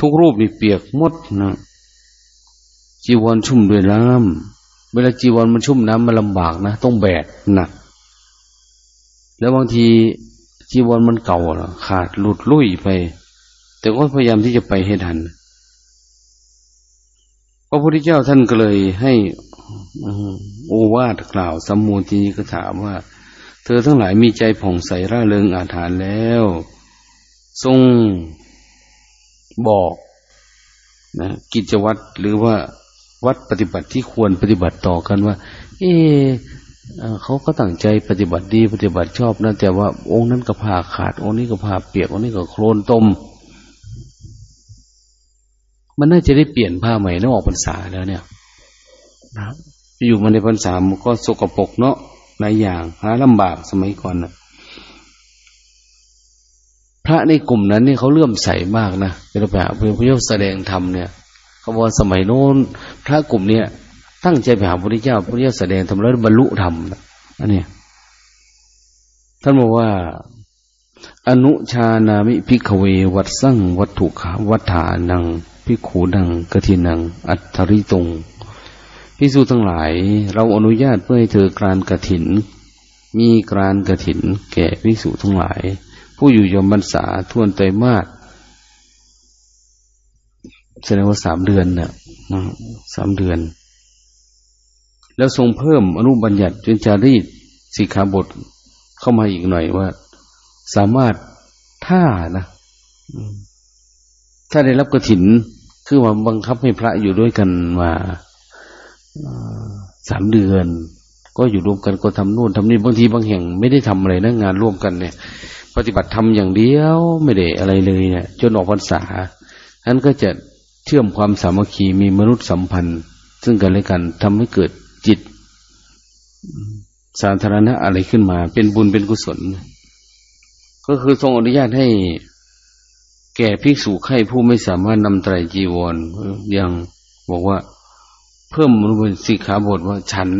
ทุกรูปนี่เปียกหมดนะจีวรชุ่มด้วยน้ำเวลาจีวรมันชุ่มน้ำมันลำบากนะ ต้องแบกหนัก แล้วบางที จีวรมันเก่าขาดหลุดลุ่ยไป แต่ก็พยายามที่จะไปให้ทันพระพุทธเจ้าท่านก็เลยให้โอวาทกล่าวสัมมูลทีนี้ก็ถามว่า เธอทั้งหลายมีใจผ่องใสร่าเริงอาถานแล้ว ทรงบอกนะกิจวัตรหรือว่าวัดปฏิบัติที่ควรปฏิบัติต่อกันว่า เอ เขาก็ตั้งใจปฏิบัติดีปฏิบัติชอบนะแต่ว่าองค์นั้นก็ผ่าขาด องค์นี้ก็ผ่าเปียก องค์นี้ก็โคลนต้มมันน่าจะได้เปลี่ยนผ้าใหม่แล้วออกพรรษาแล้วเนี่ยนะอยู่มาในพรรษามันก็สกปรกเนาะหลายอย่างหาลำบากสมัยก่อนนะพระในกลุ่มนั้นนี่เขาเลื่อมใสมากนะเวลาแบบพระเจ้าแสดงธรรมเนี่ยเขาบอกสมัยโน้นพระกลุ่มเนี้ย ตั้งใจไปหาพระพุทธเจ้าพระพุทธเจ้าแสดงธรรมแล้วบรรลุธรรมอันนี้ท่านบอกว่า อนุชานามิพิกเว วัดสั่งวัตถุขาวัฏฐานังพิขูนังกทินัง อัตริตงพิสูจทั้งหลาย เราอนุญาตเพื่อให้เธอกรานกระถิน มีกรานกระถิน แก่พิสูจทั้งหลาย ผู้อยู่ยมบรรษาทวนไตรมาสแสดงว่าสามเดือนเนะ่ะสามเดือน แล้วทรงเพิ่มอนุบัญญัติเป็นจารีตสิกขาบทเข้ามาอีกหน่อยว่า สามารถถ้านะถ้าได้รับกระถิน คือว่าบังคับให้พระอยู่ด้วยกันมาสามเดือน ก็อยู่รวมกันก็ทำนู่นทำนี่บางทีบางแห่งไม่ได้ทำอะไรนะงานร่วมกันเนี่ย ปฏิบัติทำอย่างเดียวไม่ได้อะไรเลยเนี่ยจนออกพรรษานั้นก็จะเชื่อมความสามัคคีมีมนุษยสัมพันธ์ ซึ่งกันและกันทำให้เกิด จิต สาธารณะอะไรขึ้นมา เป็นบุญเป็นกุศล ก็คือทรงอนุญาตให้แก่ภิกษุไข่ผู้ไม่สามารถนำไตรจีวรยังบอกว่า เพิ่มมนเป็นสิกขาบทว่าฉัน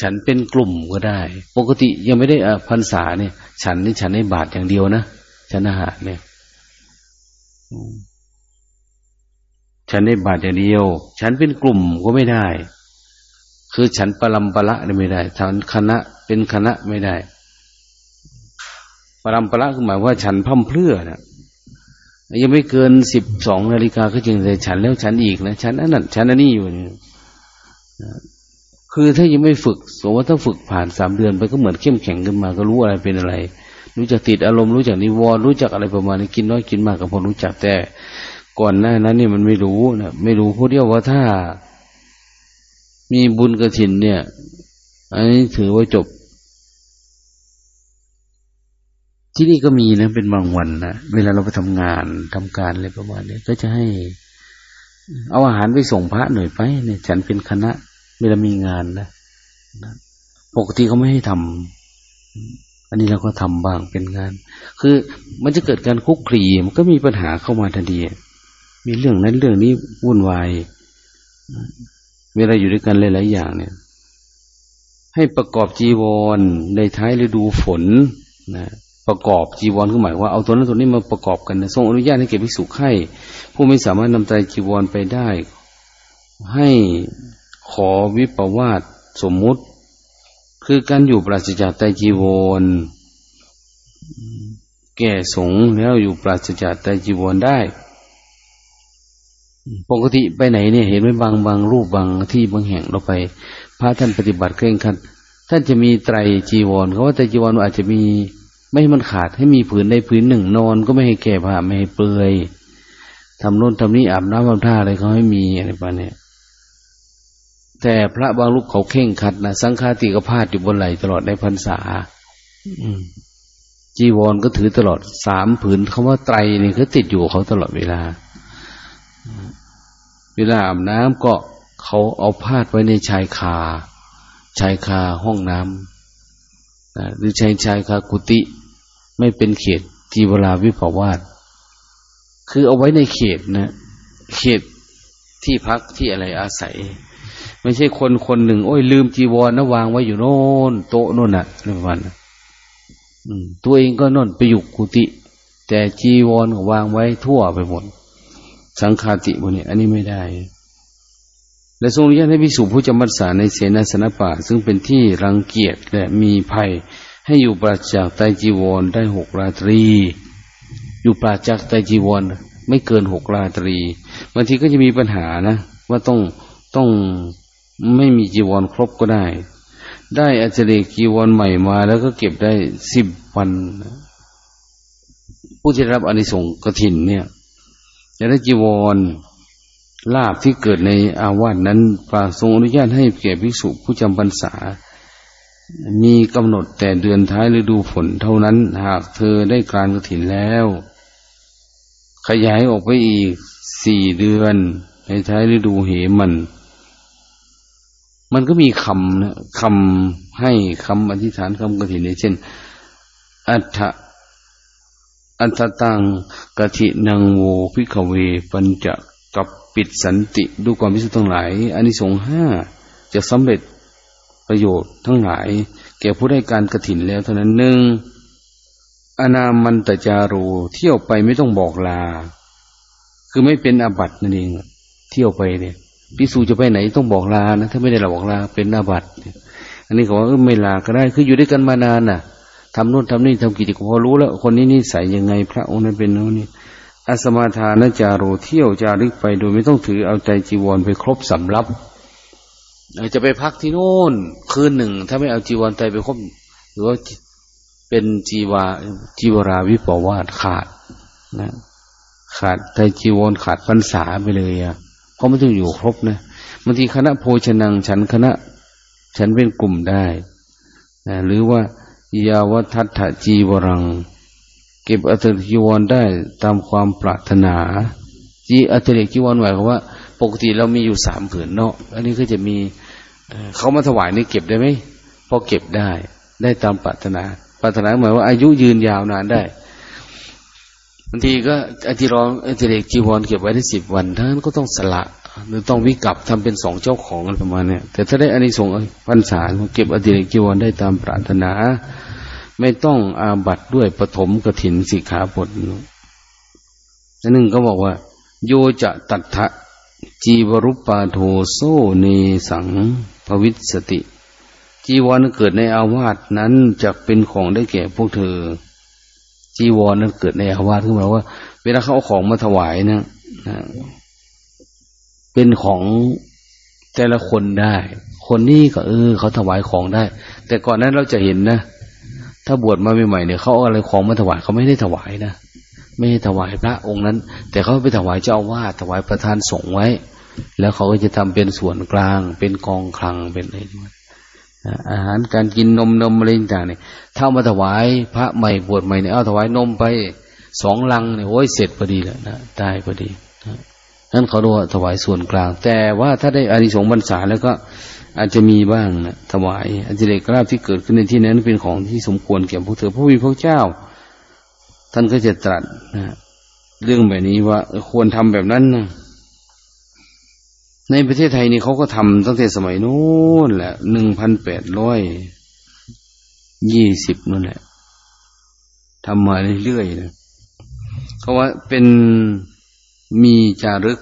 ฉันเป็นกลุ่มก็ได้ ปกติยังไม่ได้อพรรษาเนี่ย ฉันนี่ฉันในบาทอย่างเดียวนะฉันอาหารเนี่ยฉันในบาทอย่างเดียว ฉันเป็นกลุ่มก็ไม่ได้ คือฉันปรำปละไม่ได้ฉันคณะเป็นคณะไม่ได้ ปรำปละคือหมายว่าฉันพัมเพลื่อนะยังไม่เกินสิบสองนาฬิกาก็จริงแต่ฉันแล้วฉันอีกนะฉันอันนั้นฉันอันนี้อยู่นี่คือถ้ายังไม่ฝึกสมมติถ้าฝึกผ่านสามเดือนไปก็เหมือนเข้มแข็งขึ้นมา ก็รู้อะไรเป็นอะไร รู้จักติดอารมณ์รู้จักนิวรณ์รู้จักอะไรประมาณนี้กินน้อยกินมากก็พอรู้จักแต่ ก่อนหน้านั้นนี่มันไม่รู้นะไม่รู้พูดเดียวว่าถ้า มีบุญกระถินเนี่ย อันนี้ถือว่าจบ ที่นี่ก็มีนะเป็นบางวันนะเวลาเราไปทำงานทำการอะไรประมาณนี้ก็จะให้ เอาอาหารไปส่งพระหน่อยไปเนี่ย ฉันเป็นคณะ เวลามีงานนะปกติเขาไม่ให้ทำอันนี้เราก็ทำบ้างเป็นงาน คือมันจะเกิดการคุกคลีมันก็มีปัญหาเข้ามาทันทีมีเรื่องนั้นเรื่องนี้วุ่นวาย เวลาอยู่ด้วยกันหลาย ๆ อย่างเนี่ย ให้ประกอบจีวรในท้ายฤดูฝนนะประกอบจีวรคือหมายว่าเอาตัวนั้นตัวนี้มาประกอบกันนะทรงอนุญาตให้เก็บภิกษุไข่ผู้ไม่สามารถนำใจจีวรไปได้ ให้ขอวิปวาสสมมุติ คือการอยู่ปราศจากใจจีวรแก่สงแล้วอยู่ปราศจากใจจีวรได้ ปกติไปไหนเนี่ยเห็นไหมบางบางรูปบางที่บางแห่งเราไป พระท่านปฏิบัติเคร่งขัดท่านจะมีไตรจีวรเขาว่าไตรจีวรอาจจะมีไม่ให้มันขาดให้มีผืนใดผืนหนึ่งนอน ก็ไม่ให้แก่ผ้าไม่ให้เปลือยทำโน่นทำนี้อาบน้ำอาบท่าอะไรเขาให้มีอะไรประมาณนี้แต่พระบางรูปเขาเข่งขัดนะสังฆาติกพาดอยู่บนไหลตลอดในพรรษาจีวรก็ถือตลอดสามผืนคำว่าไตรนี่ก็ติดอยู่เขาตลอดเวลา เวลาอาบน้ำก็เขาเอาพาดไว้ในชายคา ชายคาห้องน้ำหรือชายชายคากุฏิไม่เป็นเขตจีวราวิภาวาสคือเอาไว้ในเขตนะ เขตที่พักที่อะไรอาศัย ไม่ใช่คนคนหนึ่ง โอ้ยลืมจีวรนะวางไว้อยู่โน่นโต๊ะโน่นน่ะเรื่องวันตัวเองก็น่นไปอยู่กุฏิแต่จีวรวางไว้ทั่วไปหมด สังฆาติพวกนี้อันนี้ไม่ได้ และทรงอนุญาตให้พิสูจผู้จำพรรษาในเสนาสนป่า ซึ่งเป็นที่รังเกียจและมีภัย ให้อยู่ปราจากไตจีวรได้หกราตรี อยู่ปราจากไตจีวร ไม่เกินหกราตรีบางทีก็จะมีปัญหานะ ว่าต้องต้องไม่มีจีวรครบก็ได้ ได้อาจารย์จีวรใหม่มา แล้วก็เก็บได้สิบวันผู้ที่รับอนิสงส์กฐินเนี่ย จะจีวรลาบที่เกิดในอาวาสนั้นปราทรงอนุญาตให้แก่ภิกษุผู้จำพรรษา มีกำหนดแต่เดือนท้ายฤดูฝนเท่านั้น หากเธอได้การกระถินแล้ว ขยายออกไปอีกสี่เดือน ในท้ายฤดูเหมัน มันก็มีคำนะคำให้คำอธิษฐานคำกฐินเช่น อัฏฐ อัฏฐตังกฐินังโวพิกเว ปัญจกับปิดสันติดูความพิสุทธ์ทั้งหลายอันนี้สงห้าจะสำเร็จประโยชน์ทั้งหลาย แก่ผู้ได้การกระถินแล้วเท่านั้นหนึ่งอนามันตจารูเที่ยวไปไม่ต้องบอกลา คือไม่เป็นอาบัตินั่นเองเที่ยวไปเนี่ยพิสูจจะไปไหนต้องบอกลานะถ้าไม่ได้เราบอกลาเป็นอาบัติอันนี้เขาว่าไม่ลาก็ได้คืออยู่ด้วยกันมานานน่ะ ทำนู่นทำนี่ทำกิจก็พอรู้แล้ว คนนี้นี่ใส่ยังไง พระองค์นั้นเป็นโน่นนี่อสมาทานจารูเที่ยวจารึกไปโดยไม่ต้องถือเอาใจจีวรไปครบสำรับจะไปพักที่โน่น คืนหนึ่ง ถ้าไม่เอาจีวรใจไปครบหรือว่าเป็นจีวาจีวราวิปวาสขาดนะ ขาดใจจีวรขาดพรรษาไปเลยอะเพราะไม่ต้องอยู่ครบนะบางทีคณะโพชนังฉันคณะ ฉันเป็นกลุ่มได้นะหรือว่า ยาวัฏฐจีวรัง เก็บอัตริจีวรได้ตามความปรารถนาจีอัตริจีวรหมายความว่า ปกติเรามีอยู่สามผืนเนาะอันนี้ก็จะมีเขามาถวายนี่เก็บได้ไหมพอเก็บได้ ได้ตามปรารถนาปรารถนาหมายว่าอายุยืนยาวนานได้บางทีก็อธิรองอธิเรกจีวรเก็บไว้ได้สิบวันท่านก็ต้องสละ หรือต้องวิกับทำเป็นสองเจ้าของอะไรประมาณนี้แต่ถ้าได้อันนี้ส่งพรรษาเก็บอธิเรกจีวรได้ตามปรารถนา ไม่ต้องอาบัตด้วยปฐมกถินสิกขาบทนั่นหนึ่งก็บอกว่า โยจะตัทะจีวรุปปาโทโซเนสังภวิสติ จีวรเกิดในอาวาสนั้นจะเป็นของได้แก่พวกเธอ จีวรนั้นเกิดในอาวาสขึ้นมาว่า เวลาเขาเอาของมาถวายนะ เป็นของแต่ละคนได้ คนนี้ก็เออ เขาถวายของได้ แต่ก่อนนั้นเราจะเห็นนะ ถ้าบวชมาใหม่ๆเนี่ยเขาเอาอะไรของมาถวายเขาไม่ได้ถวายนะไม่ได้ถวายพระองค์นั้น แต่เขาไปถวายเจ้าวาดถวายประธานสงฆ์ไว้ แล้วเขาก็จะทำเป็นส่วนกลาง เป็นกองคลังเป็นอะไรด้วยอาหารการกินนมนมอะไรต่างเนี่ยถ้ามาถวายพระใหม่บวชใหม่เนี่ยเอาถวายนมไปสองลังเนี่ยโอ้ยเสร็จพอดีแล้วนะตายพอดีนั่ นเขาดูว่าถวายส่วนกลาง แต่ว่าถ้าได้อานิสงส์บรรษาแล้วก็อาจจะมีบ้างนะถวายอจิเรกราบที่เกิดขึ้นในที่นั้นเป็นของที่สมควรแก่พวกเธอผู้มีพระเจ้า ท่านก็จะตรัสนะเรื่องแบบนี้ว่าควรทำแบบนั้นนะในประเทศไทยนี่เขาก็ทำตั้งแต่สมัยโน้นแหละหนึ่งพันแปดร้อยยี่สิบนั่นแหละทำมาเรื่อยๆนะเขาว่าเป็น มีจารึก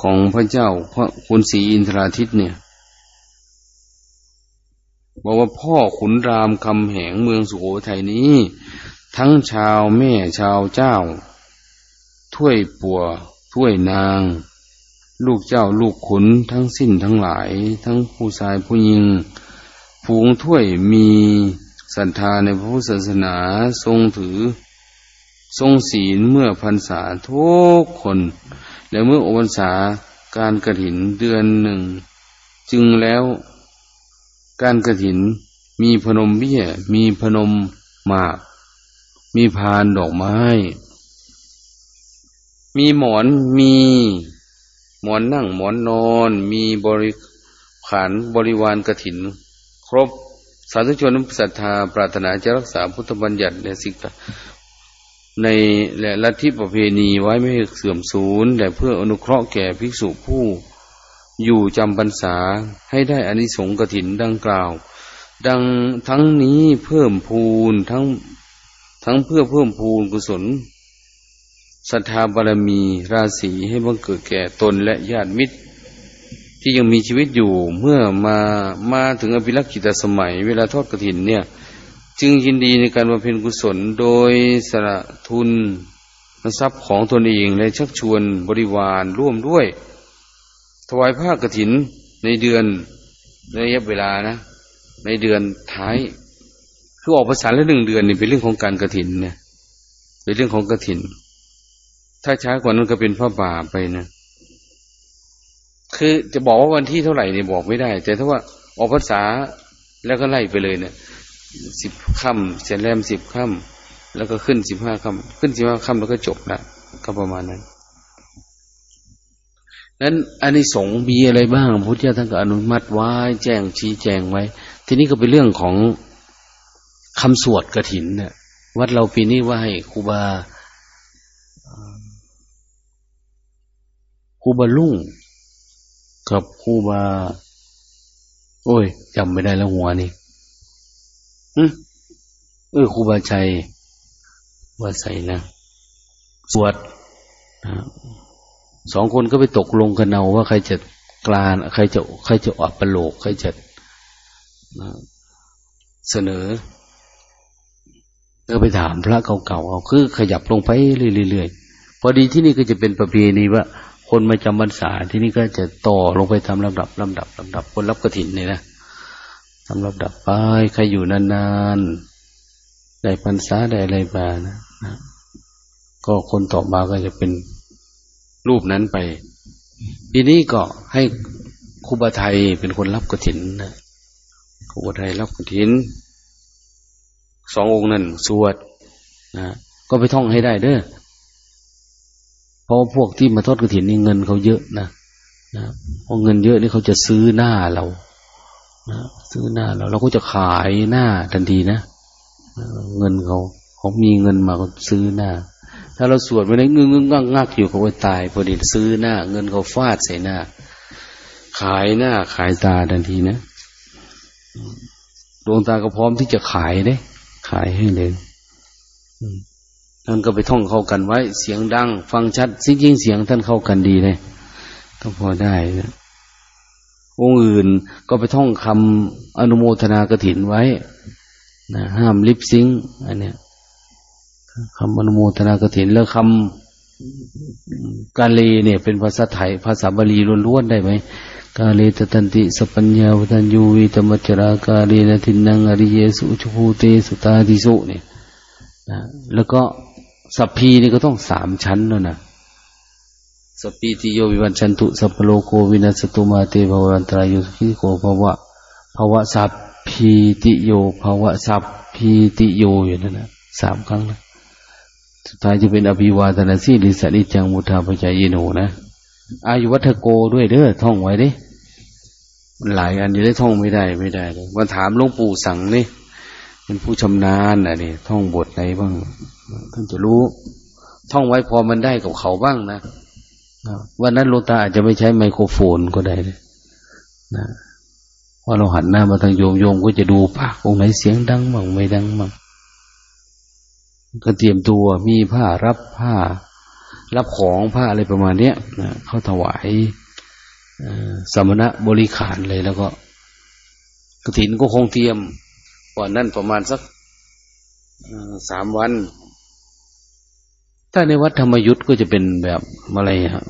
ของพระเจ้าพระคุณศรีอินทราทิตเนี่ยบอกว่าพ่อขุนรามคำแหงเมืองสุโขทัยนี้ ทั้งชาวแม่ชาวเจ้า ถ้วยปัวถ้วยนาง ลูกเจ้าลูกขุนทั้งสิ้นทั้งหลาย ทั้งผู้ชายผู้หญิงฝูงถ้วยมีศรัทธาในพระพุทธศาสนาทรงถือ ทรงศีลเมื่อพรรษาทุกคน และเมื่ออพรรษาการกระถินเดือนหนึ่ง จึงแล้วการกระถินมีพนมเบี้ย มีพนมหมาก มีพานดอกไม้ มีหมอนมี หมอนนั่งหมอนนอน มีบริขารบริวารกระถิน ครบสาธุชนศรัทธาปรารถนาจะรักษาพุทธบัญญัติในสิ่ง ในและลัทธิประเพณีไว้ไม่ให้เสื่อมสูญและเพื่ออนุเคราะห์แก่ภิกษุผู้อยู่จำพรรษาให้ได้อานิสงส์กถินดังกล่าว ดังทั้งนี้เพิ่มพูนทั้งทั้งเพื่อเพิ่มพูนกุศลศรัทธาบารมีราศีให้บังเกิดแก่ตนและญาติมิตร ที่ยังมีชีวิตอยู่เมื่อมามาถึงอภิรักษ์กิตสมัย เวลาทอดกระถินเนี่ย จึงยินดีในการบำเพ็ญกุศลโดยสละทุนทรัพย์ของตนเองและชักชวนบริวารร่วมด้วย ถวายผ้ากระถินในเดือนในระยะเวลานะ ในเดือนท้าย คือออกภาษาละหนึ่งเดือนนี่เป็นเรื่องของการกระถินเนี่ยเป็นเรื่องของกระถิน ถ้าช้ากว่านั้นก็เป็นพระบาไปนะคือจะบอกว่าวันที่เท่าไหร่เนี่ยบอกไม่ได้ แต่ถ้าว่าออกภาษาแล้วก็ไล่ไปเลยเนี่ย สิบค่ำเสียแรมสิบค่ำแล้วก็ขึ้นสิบห้าค่ำขึ้นสิบห้าค่ำแล้วก็จบละก็ประมาณนั้นนั้นอันนี้สงมีอะไรบ้างพระพุทธเจ้าท่านก็อนุมัติไว้แจ้งชี้แจงไว้ ทีนี้ก็เป็นเรื่องของคำสวดกระถินเนี่ยวัดเราปีนี้ว่าให้ครูบาครูบาลุ่งกับครูบา โอ้ยจำไม่ได้แล้วหัวนี่ เออครูบาชัยว่าใส่นะสวดสองคนก็ไปตกลงกันเอาว่าใครจะกลานใครจะใครจะออกประโลก ใครจะเสนอก็ไปถามพระเก่าๆเอาคือขยับลงไปเรื่อยๆพอดีที่นี่ก็จะเป็นประเพณีว่า คนมาจำพรรษาที่นี่ก็จะต่อลงไปทำลำดับลำดับลำดับคนรับกระถินนี่นะ ทำลำดับไปใครอยู่นานๆ ได้พรรษาได้อะไรมานะนะก็คนต่อมาก็จะเป็นรูปนั้นไป ทีนี้ก็ให้ครูบาไทยเป็นคนรับกระถินนะครูบาไทยรับกระถิน สององค์นั้นสวดนะก็ไปท่องให้ได้เด้อเพราะพวกที่มาทอดกระถินนี่เงินเขาเยอะนะนะเพราะเงินเยอะนี่เขาจะซื้อหน้าเรา นะซื้อหน้าเราเราก็จะขายหน้าทันทีนะเงินเขาเขามีเงินมาก็ซื้อหน้า ถ้าเราสวดไปได้งึงงึงงักงักอยู่เขาไปตายพอดีซื้อหน้า เงินเขาฟาดใส่หน้า ขายหน้าขายตาทันทีนะดวงตาก็พร้อมที่จะขายเด้ขายให้เลยท่านก็ไปท่องเข้ากันไว้ เสียงดัง ฟังชัดซิจริงเสียงท่านเข้ากันดีเลยต้องพอได้นะ องค์อื่นก็ไปท่องคำอนุโมทนากถินไว้นะห้ามลิปซิงอันเนี้ยคำอนุโมทนากถินแล้วคำกาเลเนี่ย เป็นภาษาไทย ภาษาบาลีล้วนๆได้ไหมกาเลตตันติสปัญญาวันยูวิตมัจรากาเลนทินังอริเยสุชภูเตสุตาดิสุเนี่ยนะแล้วก็สัพพีนี่ก็ต้องสามชั้นแล้วนะ สปีติโยวิวันชันตุสัพโลโกวินัสตุมาเตภวันตรายุขิโกภวะภวะสัพพีติโยภวะสัพพีติโยอยู่นั่นนะสามครั้งนะสุดท้ายจะเป็นอภิวาทนาสีลิสานิจังมุทาปจายโนนะอายุวัฒโกด้วยเด้อท่องไว้ดิมันหลายอันอยู่ได้ท่องไม่ได้ไม่ได้เลยมาถามหลวงปู่สั่งนี่เป็นผู้ชำนาญอะนี่ท่องบทไหนบ้างท่านจะรู้ ท่องไว้พอมันได้กับเขาบ้างนะ วันนั้นโลตาอาจจะไม่ใช้ไมโครโฟนก็ได้เลยนะพอเราหันหน้ามาทางโยมโยมก็จะดูปากองไหนเสียงดังมั่งไม่ดังมั่งก็เตรียมตัวมีผ้ารับผ้า รับของผ้าอะไรประมาณเนี้ยนะเขาถวายสมณะบริขารเลยแล้วก็กระถินก็คงเตรียมก่อนนั่นประมาณสักสามวัน ถ้าในวัดธรรมยุทธ์ก็จะเป็นแบบอะไรฮะ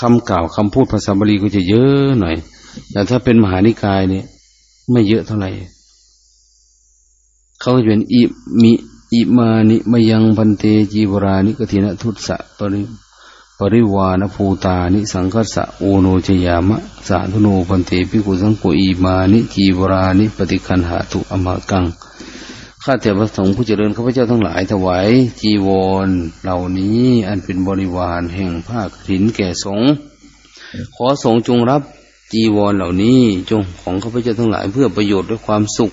คำกล่าวคำพูดภาษาบาลีก็จะเยอะหน่อย แต่ถ้าเป็นมหานิกายเนี่ย ไม่เยอะเท่าไหร่เขาจะเป็นอิมิอิมานิ มะยัง ภันเตจีวะรานิกะฐินะทุสสะปะริ ปะริวาระภูตานิสังฆัสสะโอโณชะยามะสาธุโน ภันเต ภิกขุสังโฆ อิมานิจีวะรานิ ปะฏิคคัณหาตุ อัมหากัง ข้าแต่พระสงฆ์ผู้เจริญข้าพเจ้าทั้งหลายถวายจีวรเหล่านี้อันเป็นบริวารแห่งผ้ากฐินแก่สงฆ์ขอสงฆ์จงรับจีวรเหล่านี้จงของข้าพเจ้าทั้งหลายเพื่อประโยชน์ด้วยความสุข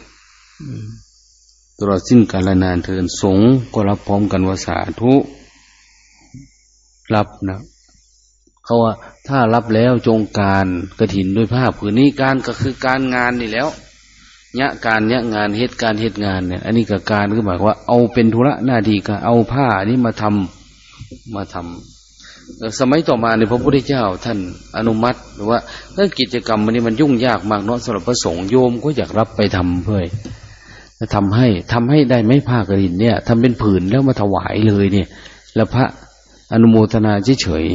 ตลอดสิ้นกาลนานเทินสงก็รับพร้อมกันวาสาธุรับนะเขาว่าถ้ารับแล้วจงการกระถินด้วยผ้าผืนนี้การก็คือการงานนี่แล้ว เนี่ยการเนี่ยงานเหตุการเหตุงานเนี่ย อันนี้ก็การก็หมายว่าเอาเป็นธุระหน้าที่ก็เอาผ้านี้มาทำมาทำสมัยต่อมาในพระพุทธเจ้าท่านอนุมัติหรือว่าเรื่องกิจกรรมมันนี้มันยุ่งยากมากเนาะสำหรับพระสงฆ์โยมก็อยากรับไปทำเพื่อจะทำให้ทำให้ได้ไม่ผ้ากรินเนี่ยทำเป็นผืนแล้วมาถวายเลยเนี่ย แล้วพระอนุโมทนาเฉย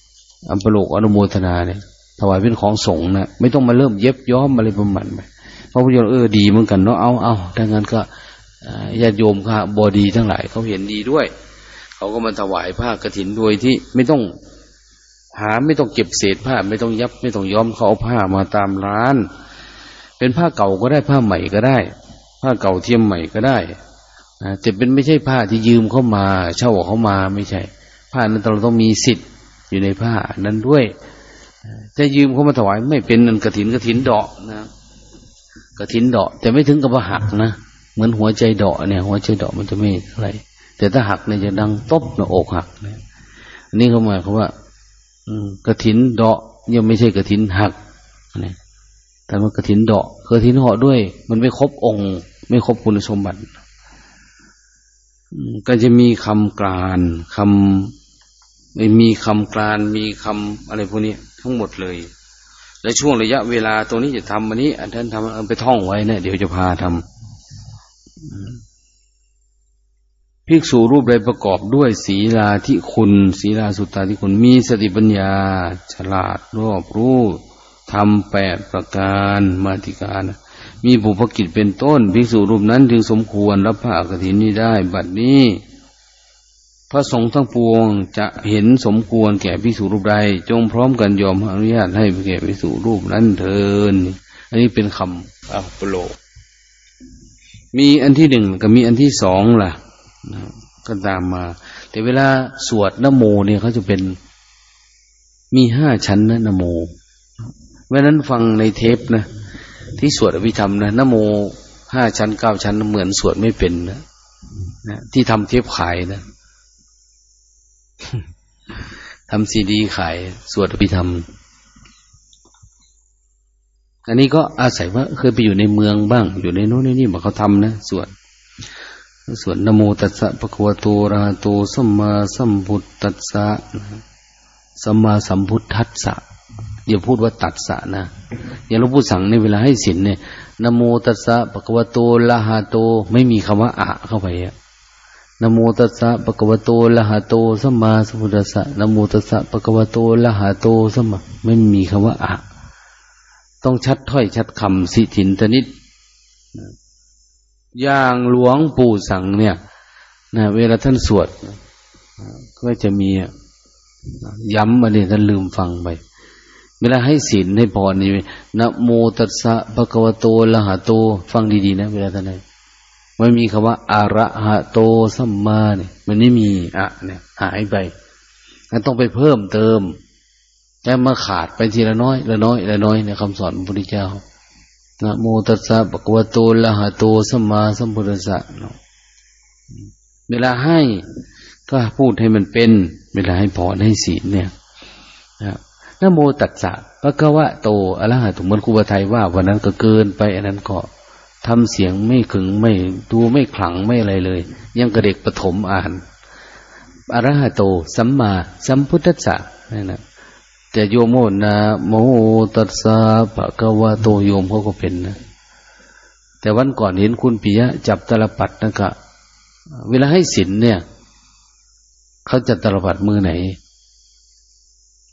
ๆอัมปโลกอนุโมทนาเนี่ยถวายเป็นของสงฆ์นะไม่ต้องมาเริ่มเย็บย้อมอะไรประมาณไป พระพุทธเจ้าเออดีเหมือนกันเนาะเอาเอาดังนั้นก็ญาติโยมค่ะบอดีทั้งหลายเขาเห็นดีด้วย เขาก็มาถวายผ้ากรถินโดยที่ไม่ต้องหาไม่ต้องเก็บเศษผ้าไม่ต้องยับไม่ต้องย้อมเขาเอาผ้ามาตามร้าน เป็นผ้าเก่าก็ได้ผ้าใหม่ก็ได้ ผ้าเก่าเทียมใหม่ก็ได้นะแต่เป็นไม่ใช่ผ้าที่ยืมเข้ามา เช่าเขามาไม่ใช่ ผ้านั้นเราต้องมีสิทธิ์อยู่ในผ้านั้นด้วยจะยืมเขามาถวายไม่เป็นนันกระถินกระถินดอกนะ กระถินดอกแต่ไม่ถึงกับว่าหักนะเหมือนหัวใจดอกเนี่ย หัวใจดอกมันจะไม่เท่าไร แต่ถ้าหักเนี่ยจะดังตบหน้าอกหักเนี่ยอันนี้เขาหมายความว่า อืมกระถินดอกยังไม่ใช่กระถินหักนี่แต่ว่ากระถินดอกกระถินเหาะด้วย มันไม่ครบองค์ ไม่ครบคุณสมบัติก็จะมีคำกลานคำไม่มีคำกลานมีคำอะไรพวกนี้ทั้งหมดเลย และช่วงระยะเวลาตรงนี้จะทำวันนี้ อันท่านทำไปท่องไว้เนะี่ยเดี๋ยวจะพาทำภิกษุรูปใดประกอบด้วยศีลาที่คุณศีลาสุตตาที่คุณมีสติปัญญา ฉลาดรอบรู้ทำแปดประการมาติการ มีบุพกิจเป็นต้น ภิกษุรูปนั้นจึงสมควรรับผ้ากฐินนี้ได้ บัดนี้ ระสงฆ์ทั้งปวงจะเห็นสมควรแก่ภิกษุรูปใด จงพร้อมกันยอมอนุญาตให้แก่ภิกษุรูปนั้นเถินอันนี้เป็นคำอัปโลมีอันที่หนึ่งกับมีอันที่สองล่ะก็ตามมา แต่เวลาสวดนโมเนี่ยเขาจะเป็นมีห้าชั้นนะนโมเวลานั้นฟังในเทปนะ ที่สวดอภิธรรมนะนโมห้าชั้นเก้าชั้นเหมือนสวดไม่เป็นนะนะที่ทำเทปขายนะ ทำซีดีขายสวดอภิธรรม อันนี้ก็อาศัยว่าเคยไปอยู่ในเมืองบ้าง อยู่ในโน้นในนี่บอกเขาทำนะสวดสวนนโมตัสสะปะควโตระหะโตสัมมาสัมพุทธัสสะสัมมาสัมพุทธัสสะอย่าพูดว่าตัดสะนะอย่างเราพูดสั่งในเวลาให้สินเนี่ยนโมตัสสะปะควโตละหะโต ไม่มีคำว่าอะเข้าไปอะ นโมตัสสะปะคะวะโตละหะโตสัมมาสัมพุทธัสสะนโมตัสสะปะคะวะโตละหะโตสัมมาไม่มีคำว่าอะ ต้องชัดถ้อยชัดคำสิถินตนิดอย่างหลวงปู่สังเนี่ยนะเวลาท่านสวดก็จะมีย้ำมาเนี่ยท่านลืมฟังไป เวลาให้ศีลให้พรนี่นะโมตัสสะภะคะวะโตละหะโต ฟังดีๆนะ เวลาท่านให้ ไม่มีคำว่าอาระหะโตสัมมาเนี่ย มันไม่มีอะเนี่ย หายไปมันต้องไปเพิ่มเติมแต่มาขาดไปทีละน้อยละน้อยละน้อยในคำสอนพระพุทธเจ้านะโมตัสสะปะกวะโตละหะโตสัมมาสัมพุทธัสสะเวลาให้ก็พูดให้มันเป็น เวลาให้พรให้ศีลเนี่ยนะนโมตัสสะปะกวะโตอะระหะตุมันครูบาไทยว่าวันนั้นก็เกินไปอันนั้นก็ ทำเสียงไม่ขึงไม่ดูไม่ขลังไม่อะไรเลย ยังกระเด็กปฐมอ่านอระหะโต สัมมาสัมพุทธัสสะนั่นนะแต่โยมโมนะโมตัสสะปะกวะโตโยมเขาก็เป็นนะ แต่วันก่อนเห็นคุณปิยะ จับตลปัดนะกะเวลาให้ศีลเนี่ยเขาจับตลปัดมือไหน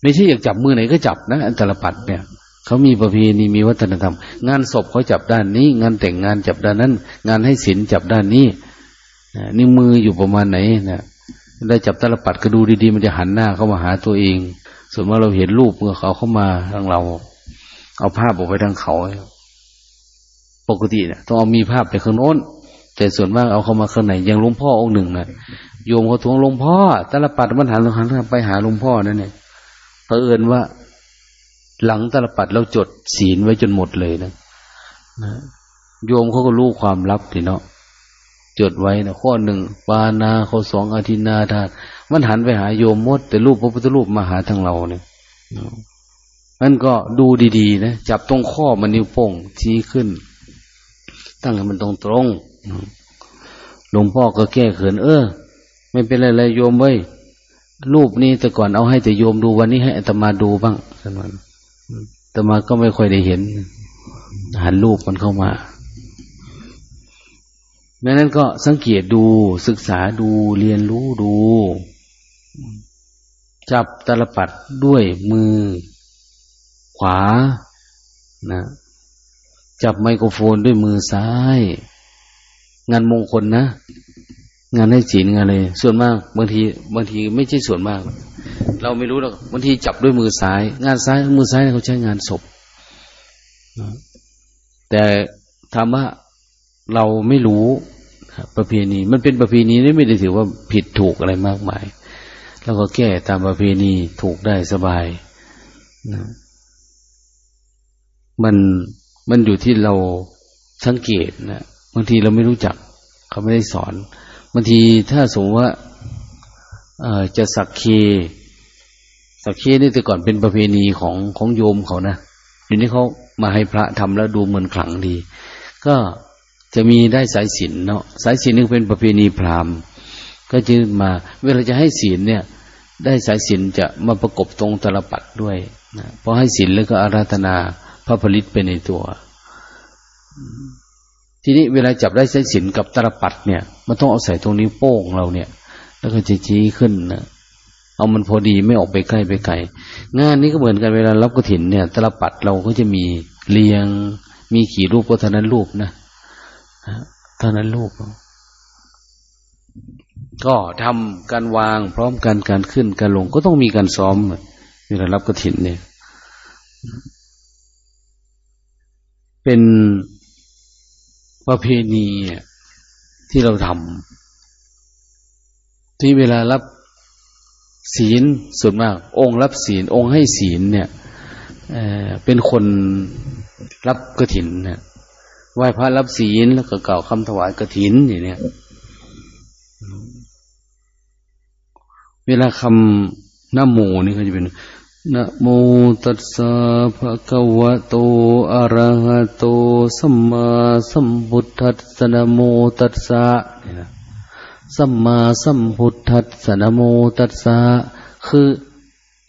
ไม่ใช่อยากจับมือไหนก็จับนะอันตลปัดเนี่ย เขามีประเพณีมีวัฒนธรรม งานศพเขาจับด้านนี้ งานแต่งงานจับด้านนั้น งานให้ศีลจับด้านนี้นี่มืออยู่ประมาณไหนนะได้จับตลปัดก็ดูดีๆ มันจะหันหน้าเข้ามาหาตัวเอง ส่วนว่าเราเห็นรูปเมื่อเขาเข้ามาทางเรา เอาภาพออกไปทางเขา ปกติเนี่ยต้องเอามีภาพไปข้างโน้น แต่ส่วนมากเอาเข้ามาข้างในอย่างหลวงพ่อองค์หนึ่งนะโยมเขาทวงหลวงพ่อตลปัดมันหันหันไปหาหลวงพ่อนั่นเนี่ยเผอิญว่า หลังตลปัดเราจดศีลไว้จนหมดเลยนะนะโยมเขาก็รู้ความลับทีเนาะจดไว้นะข้อหนึ่งปานาข้อสองอธินาทานมันหันไปหาโยมมด แต่รูปพระพุทธรูปมาหาทางเราเนี่ยมันก็ดูดีๆนะจับตรงข้อมันนิ้วโป้งชี้ขึ้น ตั้งให้มันตรงตรงหลวงพ่อก็แก้เขิน เออ ไม่เป็นไรเลยโยมเว้ยรูปนี้แต่ก่อนเอาให้แต่โยมดูวันนี้ให้อัตมาดูบ้างสักหน่อย แต่มาก็ไม่ค่อยได้เห็น หันรูปมันเข้ามาดังนั้นก็สังเกตดูศึกษาดูเรียนรู้ดู จับตลปัดด้วยมือ ขวานะจับไมโครโฟนด้วยมือซ้าย งานมงคลนะ งานให้ศีลงานอะไรส่วนมาก บางที บางทีไม่ใช่ส่วนมาก เราไม่รู้หรอกบางทีจับด้วยมือซ้าย งานซ้ายมือซ้ายเขาใช้งานศพแต่ถามว่าเราไม่รู้ประเพณี มันเป็นประเพณีนี่ไม่ได้ถือว่าผิดถูกอะไรมากมายแล้วก็แก้ตามประเพณีถูกได้สบายนะมันมันอยู่ที่เราสังเกตนะบางทีเราไม่รู้จัก เขาไม่ได้สอน บางทีถ้าสมมติว่าจะสักเค สักเคนี่แต่ก่อนเป็นประเพณีของของโยมเขานะอยู่นี้เขามาให้พระทำแล้วดูเหมือนขลังดี ก็จะมีได้สายศีลเนาะสายศีลนึงเป็นประเพณีพราหมณ์ ก็จะมา เวลาจะให้ศีลเนี่ย ได้สายศีลจะมาประกบตรงตลปัดด้วยนะพอให้ศีลแล้วก็อาราธนาพระผลิตไปในตัว ทีนี้เวลาจับได้สายศีลกับตลปัดเนี่ย มันต้องเอาใส่ตรงนี้โป้งเราเนี่ย แล้วก็จะชี้ขึ้นนะเอามันพอดีไม่ออกไปใกล้ไปไกลงานนี้ก็เหมือนกันเวลารับกระถินเนี่ย ตลปัดเราก็จะมีเรียง มีขี่รูปก็เท่านั้นรูปนะเท่านั้นรูป ก็ทำการวางพร้อมกันการขึ้นการลงก็ต้องมีการซ้อมเวลารับกระถินเนี่ย เป็น ประเพณีที่เราทำที่เวลารับศีลส่วนมาก องค์รับศีล องค์ให้ศีลเนี่ยเเป็นคนรับกระถินเนี่ยไหว้พระรับศีลแล้วก็เก่าคำถวายกระถินอย่างเนี้ยเวลาคำนโมนี่เขาจะเป็น นะโมตัสสะภะคะวะโต อะระหะโต สัมมาสัมพุทธัสสะนะโมตัสสะสัมมาสัมพุทธัสสะนะโมตัสสะคือ